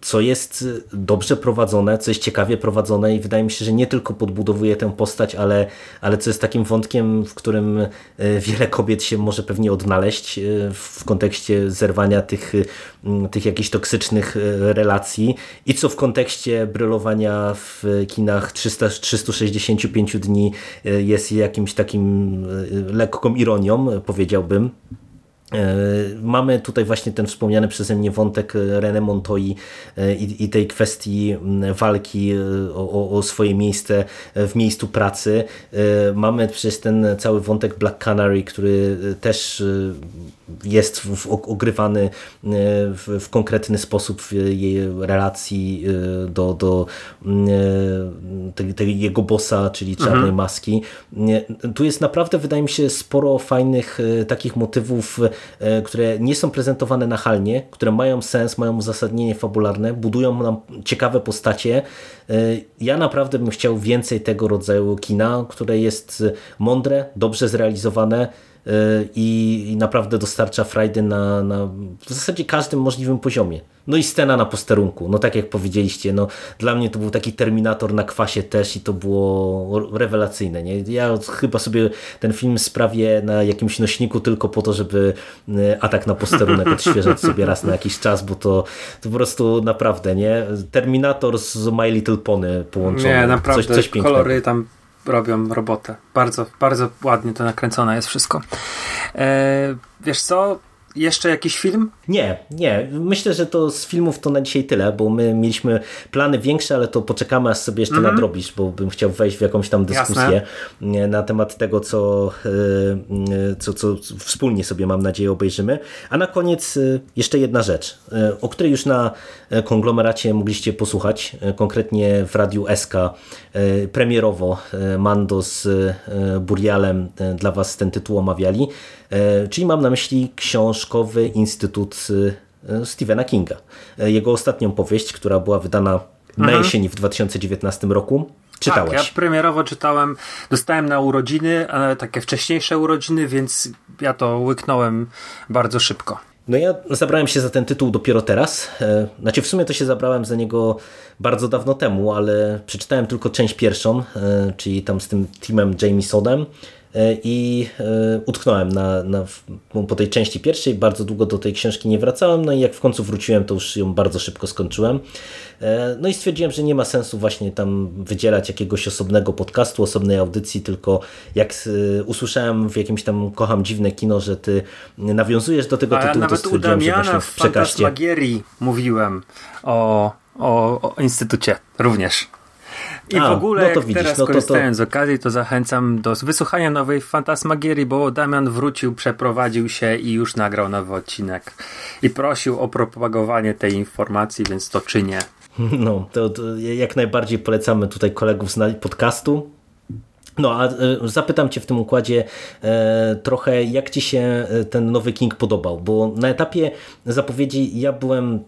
co jest dobrze prowadzone, co jest ciekawie prowadzone i wydaje mi się, że nie tylko podbudowuje tę postać, ale, ale co jest takim wątkiem, w którym e, wiele kobiet się może pewnie odnaleźć e, w kontekście zerwania tych, mm, tych jakichś toksycznych e, relacji i co w kontekście brylowania w kinach 300, 365 dni jest jakimś takim lekką ironią, powiedziałbym. E, mamy tutaj właśnie ten wspomniany przeze mnie wątek René Montoyi e, i, i tej kwestii walki e, o, o, swoje miejsce w miejscu pracy. Mamy przecież ten cały wątek Black Canary, który też jest w, ogrywany w, w, konkretny sposób w jej relacji do, do tej, tej jego bossa, czyli Czarnej mhm. Maski. Tu jest naprawdę, wydaje mi się, sporo fajnych takich motywów E, które nie są prezentowane nachalnie, które mają sens, mają uzasadnienie fabularne, budują nam ciekawe postacie. E, ja naprawdę bym chciał więcej tego rodzaju kina, które jest mądre, dobrze zrealizowane, i, naprawdę dostarcza frajdy na, na w zasadzie każdym możliwym poziomie. No i scena na posterunku, no tak jak powiedzieliście, no dla mnie to był taki Terminator na kwasie też i to było rewelacyjne. Nie? Ja chyba sobie ten film sprawię na jakimś nośniku tylko po to, żeby e, atak na posterunek odświeżać sobie raz na jakiś czas, bo to, to po prostu naprawdę, nie? Terminator z My Little Pony połączony. Nie, naprawdę, coś, coś kolory tam robią robotę. Bardzo, bardzo ładnie to nakręcone jest wszystko. E, wiesz co? Jeszcze jakiś film? Nie, nie. Myślę, że to z filmów to na dzisiaj tyle, bo my mieliśmy plany większe, ale to poczekamy, aż sobie jeszcze mm -hmm. nadrobisz, bo bym chciał wejść w jakąś tam dyskusję Jasne. na temat tego, co, e, co, co wspólnie sobie, mam nadzieję, obejrzymy. A na koniec e, jeszcze jedna rzecz, o której już na konglomeracie mogliście posłuchać, konkretnie w Radiu SK premierowo Mando z Burialem dla Was ten tytuł omawiali. E, czyli mam na myśli książkowy Instytut e, Stephena Kinga. E, jego ostatnią powieść, która była wydana na mhm. jesieni w 2019 roku. Czytałeś? Tak, ja premierowo czytałem, dostałem na urodziny, takie wcześniejsze urodziny, więc ja to łyknąłem bardzo szybko. No ja zabrałem się za ten tytuł dopiero teraz. Znaczy w sumie to się zabrałem za niego bardzo dawno temu, ale przeczytałem tylko część pierwszą, czyli tam z tym teamem Jamiesonem E, i e, utknąłem na, na, po tej części pierwszej, bardzo długo do tej książki nie wracałem, no i jak w końcu wróciłem, to już ją bardzo szybko skończyłem. E, no i stwierdziłem, że nie ma sensu właśnie tam wydzielać jakiegoś osobnego podcastu, osobnej audycji, tylko jak usłyszałem w jakimś tam kocham dziwne kino, że ty nawiązujesz do tego tytułu, ja to stwierdziłem, że właśnie w przekaście... mówiłem o, o, o Instytucie również. I A, w ogóle, no to jak widzisz, teraz no to, korzystając to... z okazji, to zachęcam do wysłuchania nowej Fantasmagierii, bo Damian wrócił, przeprowadził się i już nagrał nowy odcinek. I prosił o propagowanie tej informacji, więc to czynię. [laughs] No, to, to jak najbardziej polecamy tutaj kolegów z podcastu. No, a e, zapytam Cię w tym układzie e, trochę, jak Ci się e, ten nowy King podobał, bo na etapie zapowiedzi ja byłem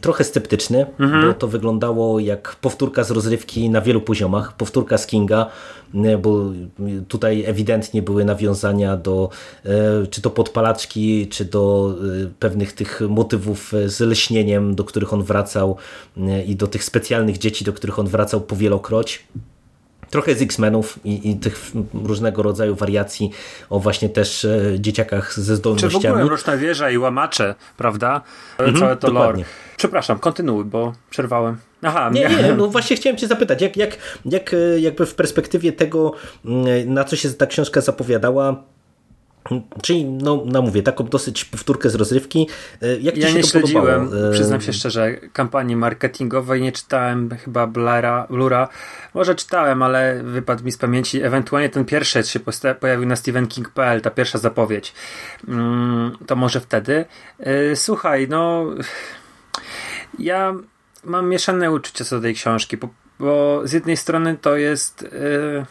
trochę sceptyczny, mhm. bo to wyglądało jak powtórka z rozrywki na wielu poziomach, powtórka z Kinga, bo tutaj ewidentnie były nawiązania do czy to podpalaczki, czy do pewnych tych motywów z leśnieniem, do których on wracał i do tych specjalnych dzieci, do których on wracał powielokroć. Trochę z X-Menów i, i, tych różnego rodzaju wariacji o właśnie też e, dzieciakach ze zdolnościami. Czy w ogóle Mroczna Wieża i Łamacze, prawda? Mhm, Całe to dokładnie. lore. Przepraszam, kontynuuj, bo przerwałem. Aha, nie, nie, no właśnie chciałem cię zapytać, jak, jak, jak e, jakby w perspektywie tego, mm, na co się ta książka zapowiadała, Czyli, no, no mówię, taką dosyć powtórkę z rozrywki. E, jak ja nie śledziłem, podobało? przyznam się szczerze, kampanii marketingowej, nie czytałem chyba Blura, Blura. Może czytałem, ale wypadł mi z pamięci. Ewentualnie ten pierwszy się pojawił na stephenking.pl, ta pierwsza zapowiedź. Mm, to może wtedy. E, słuchaj, no ja mam mieszane uczucia co do tej książki, bo, bo z jednej strony to jest e,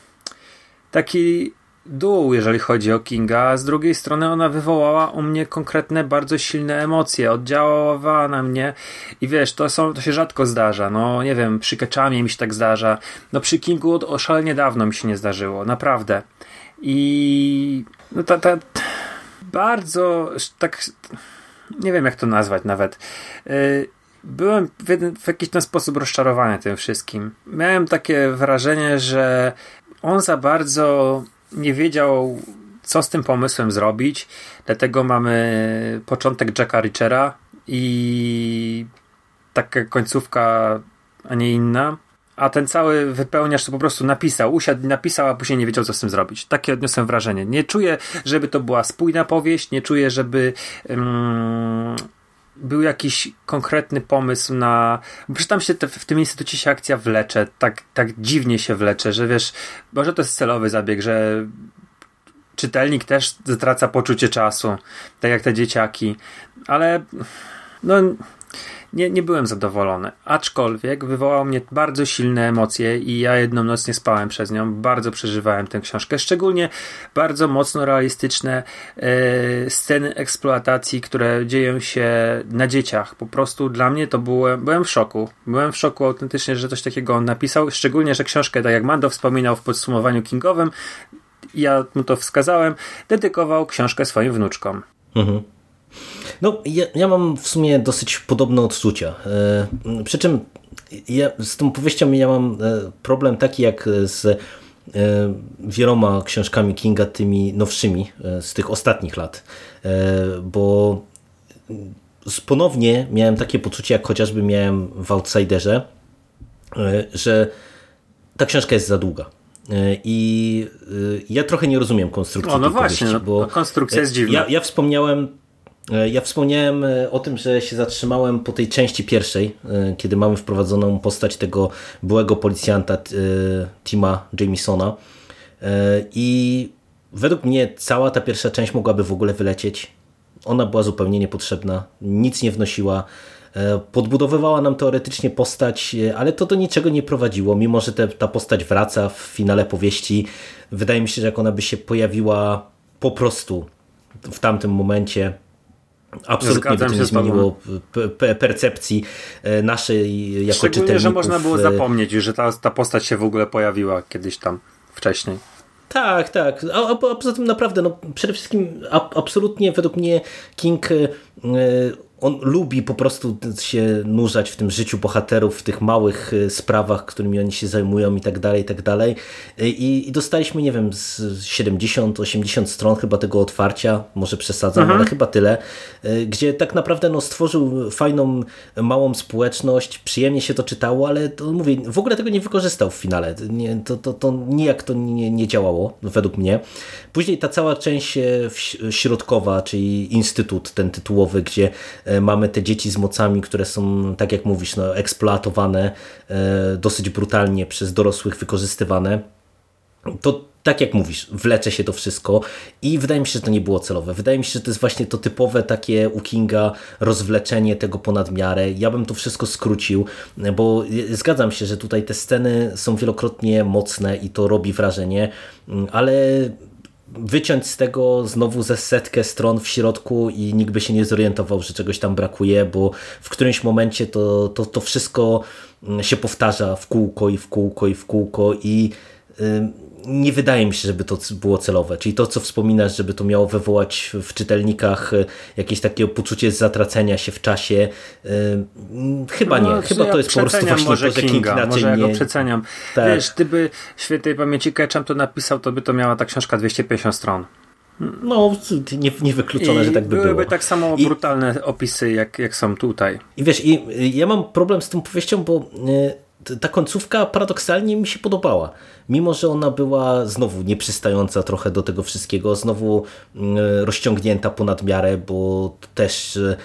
taki dół, jeżeli chodzi o Kinga, a z drugiej strony ona wywołała u mnie konkretne, bardzo silne emocje, oddziaływała na mnie i wiesz, to, są, to się rzadko zdarza, no nie wiem, przy Keczamie mi się tak zdarza, no przy Kingu od oszalenie dawno mi się nie zdarzyło, naprawdę. I no ta, ta bardzo tak nie wiem jak to nazwać nawet. Y, byłem w, jeden, w jakiś ten sposób rozczarowany tym wszystkim. Miałem takie wrażenie, że on za bardzo nie wiedział, co z tym pomysłem zrobić. Dlatego mamy początek Jacka Richera i taka końcówka, a nie inna. A ten cały wypełniacz to po prostu napisał, usiadł, napisał, a później nie wiedział, co z tym zrobić. Takie odniosłem wrażenie. Nie czuję, żeby to była spójna powieść, nie czuję, żeby. Um, był jakiś konkretny pomysł na. Tam się te, w tym instytucie się akcja wlecze, tak, tak dziwnie się wlecze, że wiesz, może to jest celowy zabieg, że czytelnik też zatraca poczucie czasu, tak jak te dzieciaki, ale no nie, nie byłem zadowolony. Aczkolwiek wywołał mnie bardzo silne emocje i ja jedną noc nie spałem przez nią. Bardzo przeżywałem tę książkę. Szczególnie bardzo mocno realistyczne e, sceny eksploatacji, które dzieją się na dzieciach. Po prostu dla mnie to było, byłem w szoku. Byłem w szoku autentycznie, że coś takiego on napisał. Szczególnie, że książkę, tak jak Mando wspominał w podsumowaniu kingowym, ja mu to wskazałem, dedykował książkę swoim wnuczkom. Mhm. No, ja, ja, mam w sumie dosyć podobne odczucia. E, przy czym ja, z tą powieścią ja mam e, problem taki jak z e, wieloma książkami Kinga, tymi nowszymi z tych ostatnich lat. Bo ponownie miałem takie poczucie, jak chociażby miałem w Outsiderze, że ta książka jest za długa. I ja trochę nie rozumiem konstrukcji o, no właśnie, powieści, no, bo konstrukcja jest dziwna. Ja, ja wspomniałem ja wspomniałem e, o tym, że się zatrzymałem po tej części pierwszej, e, kiedy mamy wprowadzoną postać tego byłego policjanta Tima Jamisona. I według mnie cała ta pierwsza część mogłaby w ogóle wylecieć. Ona była zupełnie niepotrzebna, nic nie wnosiła. Podbudowywała nam teoretycznie postać, ale to do niczego nie prowadziło, mimo że te, ta postać wraca w finale powieści. Wydaje mi się, że jak ona by się pojawiła po prostu w tamtym momencie, Absolutnie by to nie zmieniło percepcji e, naszej jako Szczególnie, czytelników. że można było e, zapomnieć, że ta, ta postać się w ogóle pojawiła kiedyś tam wcześniej. Tak, tak. A, a, poza tym naprawdę, no, przede wszystkim a, absolutnie według mnie King e, on lubi po prostu się nurzać w tym życiu bohaterów, w tych małych y, sprawach, którymi oni się zajmują i tak dalej, i tak dalej. I, i dostaliśmy, nie wiem, z 70-80 stron chyba tego otwarcia, może przesadzam, mhm. ale chyba tyle, y, gdzie tak naprawdę no, stworzył fajną, małą społeczność, przyjemnie się to czytało, ale to mówię, w ogóle tego nie wykorzystał w finale. Nie, to, to, to nijak to nie, nie działało, według mnie. Później ta cała część e, środkowa, czyli instytut ten tytułowy, gdzie E, mamy te dzieci z mocami, które są, tak jak mówisz, no, eksploatowane e, dosyć brutalnie przez dorosłych, wykorzystywane. To tak jak mówisz, wlecze się to wszystko i wydaje mi się, że to nie było celowe. Wydaje mi się, że to jest właśnie to typowe takie u Kinga rozwleczenie tego ponad miarę. Ja bym to wszystko skrócił, bo zgadzam się, że tutaj te sceny są wielokrotnie mocne i to robi wrażenie, ale wyciąć z tego znowu ze setkę stron w środku i nikt by się nie zorientował, że czegoś tam brakuje, bo w którymś momencie to, to, to wszystko mm, się powtarza w kółko i w kółko i w kółko i nie wydaje mi się, żeby to było celowe. Czyli to, co wspominasz, żeby to miało wywołać w czytelnikach e, jakieś takie poczucie zatracenia się w czasie. E, chyba no, nie. Chyba to jest po prostu właśnie może to, że Kinga, King może nie... ja go przeceniam. Tak. Wiesz, gdyby świętej pamięci Ketchum to napisał, to by to miała ta książka 250 stron. No, nie, niewykluczone, I że tak by byłyby było. tak samo I, brutalne opisy, jak, jak są tutaj. I wiesz, i ja mam problem z tą powieścią, bo e, ta końcówka paradoksalnie mi się podobała mimo że ona była znowu nieprzystająca trochę do tego wszystkiego, znowu mm, rozciągnięta ponad miarę, bo też e,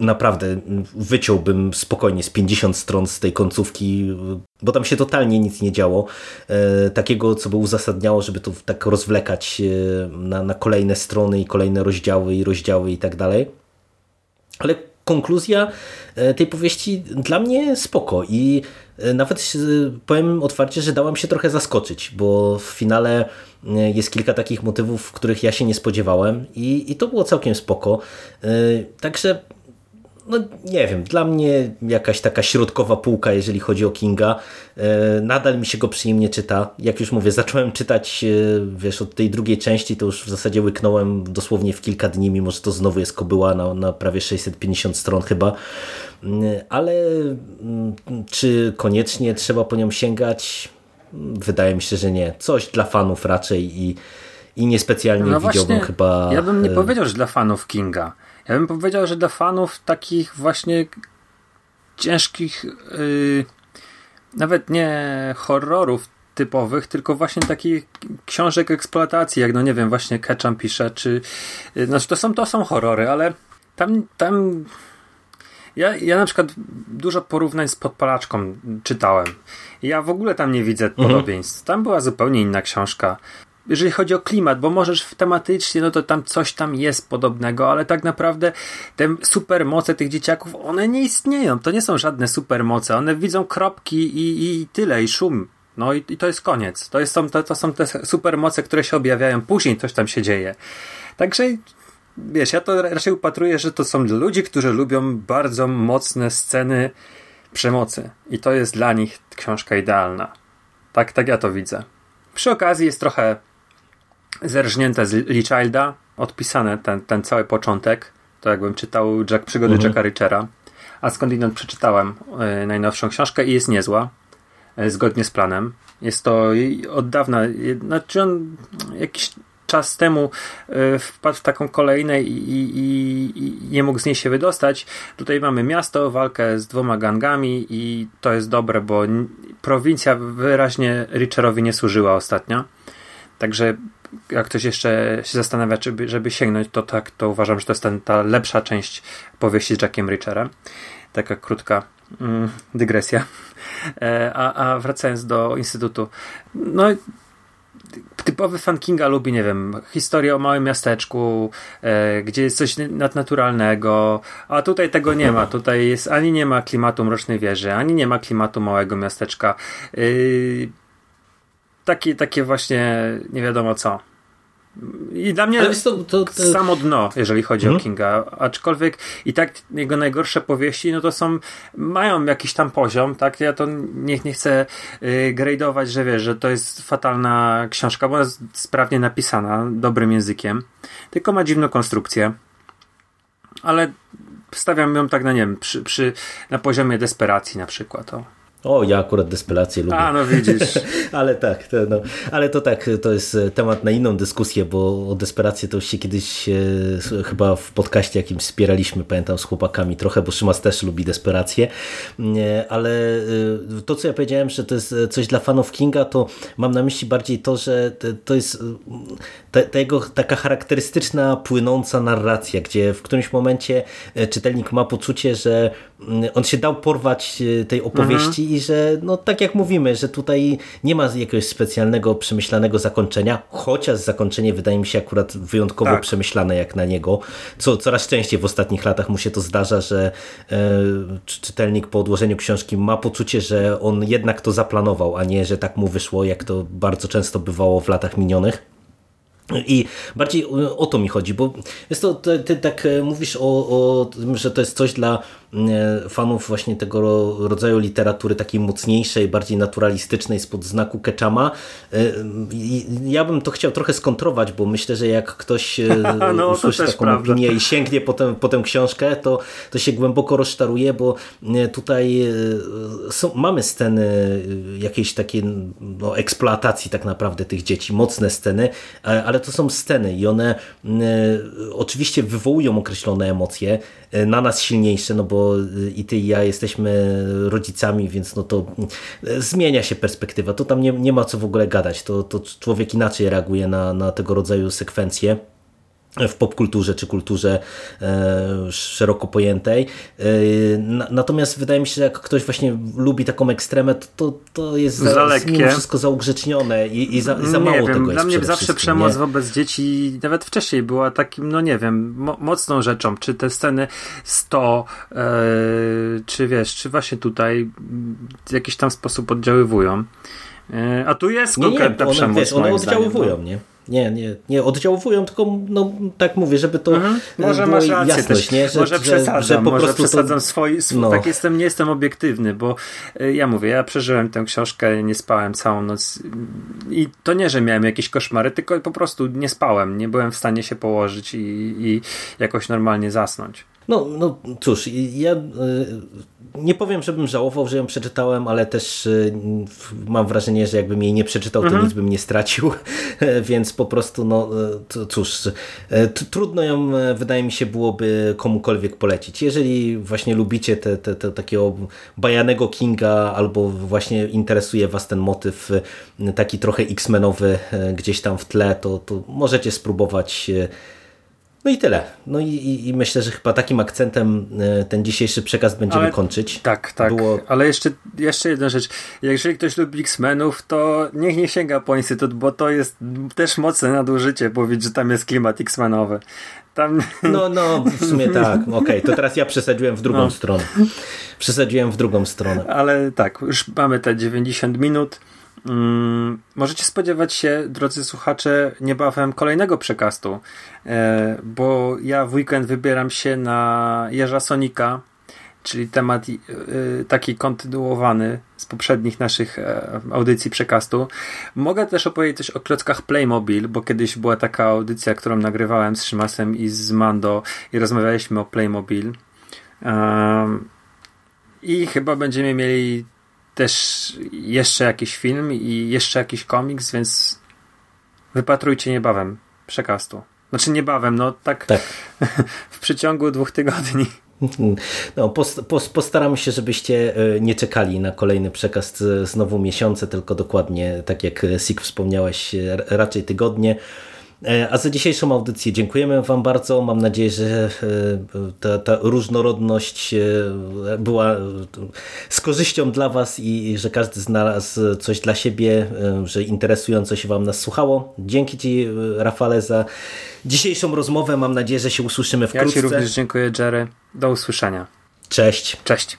naprawdę wyciąłbym spokojnie z 50 stron z tej końcówki, bo tam się totalnie nic nie działo. Takiego, co by uzasadniało, żeby to tak rozwlekać na, na kolejne strony i kolejne rozdziały i rozdziały i tak dalej. Ale konkluzja tej powieści dla mnie spoko i E, nawet powiem otwarcie, że dałem się trochę zaskoczyć, bo w finale e, jest kilka takich motywów, których ja się nie spodziewałem i, i to było całkiem spoko. E, także no nie wiem, dla mnie jakaś taka środkowa półka, jeżeli chodzi o Kinga. Nadal mi się go przyjemnie czyta. Jak już mówię, zacząłem czytać, wiesz, od tej drugiej części, to już w zasadzie łyknąłem dosłownie w kilka dni, mimo że to znowu jest kobyła na, na prawie 650 stron chyba ale mm, czy koniecznie trzeba po nią sięgać? Wydaje mi się, że nie. Coś dla fanów raczej i, i niespecjalnie no widziałbym chyba. Ja bym nie e, powiedział, że dla fanów Kinga. Ja bym powiedział, że dla fanów takich właśnie ciężkich, yy, nawet nie horrorów typowych, tylko właśnie takich książek eksploatacji, jak no nie wiem, właśnie Ketchum pisze, czy yy, znaczy to są, to są horrory, ale tam, tam ja, ja na przykład dużo porównań z podpalaczką czytałem. Ja w ogóle tam nie widzę mhm. podobieństw. Tam była zupełnie inna książka. Jeżeli chodzi o klimat, bo możesz tematycznie, no to tam coś tam jest podobnego, ale tak naprawdę te supermoce tych dzieciaków, one nie istnieją. To nie są żadne supermoce. One widzą kropki i, i tyle, i szum. No i, i to jest koniec. To, jest, to, to są te supermoce, które się objawiają. Później coś tam się dzieje. Także wiesz, ja to raczej upatruję, że to są ludzie, którzy lubią bardzo mocne sceny przemocy. I to jest dla nich książka idealna. Tak, tak ja to widzę. Przy okazji jest trochę zerżnięte z Lee Childa, odpisane ten, ten cały początek. To jakbym czytał Jack, przygody mhm. Jacka Richera. A skądinąd przeczytałem y, najnowszą książkę i jest niezła. Y, zgodnie z planem. Jest to od dawna, znaczy on jakiś czas temu e, wpadł w taką kolejną i, i, i, nie mógł z niej się wydostać. Tutaj mamy miasto, walkę z dwoma gangami i to jest dobre, bo prowincja wyraźnie Richerowi nie służyła ostatnio. Także jak ktoś jeszcze się zastanawia, czy by, żeby sięgnąć, to tak, to uważam, że to jest ten, ta lepsza część powieści z Jackiem Richerem. Taka krótka mm, dygresja. E, a, a wracając do Instytutu, no typowy fan Kinga lubi, nie wiem, historię o małym miasteczku, e, gdzie jest coś nadnaturalnego, a tutaj tego nie ma. Tutaj jest, ani nie ma klimatu Mrocznej Wieży, ani nie ma klimatu małego miasteczka. E, takie, takie właśnie nie wiadomo co. I dla mnie to, to, to... samo dno, jeżeli chodzi mhm. o Kinga. Aczkolwiek i tak jego najgorsze powieści, no to są, mają jakiś tam poziom, tak? Ja to nie, nie chcę y, gradować, że wiesz, że to jest fatalna książka, bo ona jest sprawnie napisana, dobrym językiem, tylko ma dziwną konstrukcję. Ale stawiam ją tak na, nie wiem, przy, przy, na poziomie desperacji na przykład. O. O, ja akurat despelację lubię. A, no widzisz. [laughs] ale tak, to, no, ale to tak, to jest temat na inną dyskusję, bo o desperację to już się kiedyś e, chyba w podcaście jakimś wspieraliśmy, pamiętam, z chłopakami trochę, bo Szymas też lubi desperację, e, ale e, to, co ja powiedziałem, że to jest coś dla fanów Kinga, to mam na myśli bardziej to, że to jest ta, ta jego taka charakterystyczna, płynąca narracja, gdzie w którymś momencie czytelnik ma poczucie, że mm, on się dał porwać tej opowieści mhm i że no tak jak mówimy, że tutaj nie ma jakiegoś specjalnego, przemyślanego zakończenia, chociaż zakończenie wydaje mi się akurat wyjątkowo tak. przemyślane jak na niego, co coraz częściej w ostatnich latach mu się to zdarza, że e, czytelnik po odłożeniu książki ma poczucie, że on jednak to zaplanował, a nie, że tak mu wyszło, jak to bardzo często bywało w latach minionych. I bardziej o to mi chodzi, bo jest to, ty, ty tak e, mówisz o, o tym, że to jest coś dla e, fanów właśnie tego rodzaju literatury takiej mocniejszej, bardziej naturalistycznej spod znaku Keczama. E, ja bym to chciał trochę skontrować, bo myślę, że jak ktoś [laughs] no, usłyszy taką prawda. opinię i sięgnie potem, potem książkę, to, to się głęboko rozczaruje, bo tutaj są, mamy sceny jakiejś takiej no, eksploatacji tak naprawdę tych dzieci, mocne sceny, ale to są sceny i one e, oczywiście wywołują określone emocje, e, na nas silniejsze, no bo e, i ty i ja jesteśmy rodzicami, więc no to zmienia się perspektywa. To tam nie, nie ma co w ogóle gadać. To, to człowiek inaczej reaguje na, na tego rodzaju sekwencje w popkulturze czy kulturze e, szeroko pojętej. E, natomiast wydaje mi się, że jak ktoś właśnie lubi taką ekstremę, to, to, to jest za, za mimo wszystko zaugrzecznione i, i za, za mało wiem, tego jest Dla mnie zawsze przemoc nie? wobec dzieci, nawet wcześniej była takim, no nie wiem, mo mocną rzeczą. Czy te sceny 100, e, czy wiesz, czy właśnie tutaj w jakiś tam sposób oddziaływują. E, a tu jest konkretna nie, one, przemoc. Wiesz, one oddziaływują, zdaniem, no. nie? Nie, nie, nie oddziaływują, tylko no, tak mówię, żeby to mhm. Może masz rację jasność. Nie? Że, może przesadzam, że, że po może przesadzam to... swój, swój no. tak jestem, nie jestem obiektywny, bo y, ja mówię, ja przeżyłem tę książkę, nie spałem całą noc i to nie, że miałem jakieś koszmary, tylko po prostu nie spałem, nie byłem w stanie się położyć i, i jakoś normalnie zasnąć. No, no cóż, ja y, nie powiem, żebym żałował, że ją przeczytałem, ale też y, mam wrażenie, że jakbym jej nie przeczytał, to mhm. nic bym nie stracił, [laughs] więc po prostu, no y, cóż, trudno ją, wydaje mi się, byłoby komukolwiek polecić. Jeżeli właśnie lubicie te, te, te takiego bajanego Kinga albo właśnie interesuje was ten motyw taki trochę X-menowy gdzieś tam w tle, to, to możecie spróbować no i tyle. No i, i, i, myślę, że chyba takim akcentem e, ten dzisiejszy przekaz będziemy ale, kończyć. Tak, tak. Było... Ale jeszcze, jeszcze jedna rzecz. Jeżeli ktoś lubi X-Menów, to niech nie sięga po Instytut, bo to jest też mocne nadużycie powiedzieć, że tam jest klimat X-Menowy. Tam... No, no, w sumie [laughs] tak. Okej, okay, to teraz ja przesadziłem w drugą no. stronę. Przesadziłem w drugą stronę. Ale tak, już mamy te 90 minut. Mm, możecie spodziewać się, drodzy słuchacze, niebawem kolejnego przekastu, e, bo ja w weekend wybieram się na Jeża Sonika, czyli temat e, taki kontynuowany z poprzednich naszych e, audycji przekastu. Mogę też opowiedzieć coś o klockach Playmobil, bo kiedyś była taka audycja, którą nagrywałem z Szymasem i z Mando i rozmawialiśmy o Playmobil. I chyba będziemy mieli też jeszcze jakiś film i jeszcze jakiś komiks, więc wypatrujcie niebawem przekastu. Znaczy niebawem, no tak, tak. [laughs] w przeciągu dwóch tygodni. No, post, post, postaramy się, żebyście e, nie czekali na kolejny przekaz znowu miesiące, tylko dokładnie, tak jak Sik wspomniałeś, raczej tygodnie. E, a za dzisiejszą audycję dziękujemy Wam bardzo. Mam nadzieję, że e, ta, ta różnorodność e, była z korzyścią dla Was i że każdy znalazł coś dla siebie, że interesująco się Wam nas słuchało. Dzięki Ci, Rafale, za dzisiejszą rozmowę. Mam nadzieję, że się usłyszymy wkrótce. Ja Ci również dziękuję, Jerry. Do usłyszenia. Cześć. Cześć.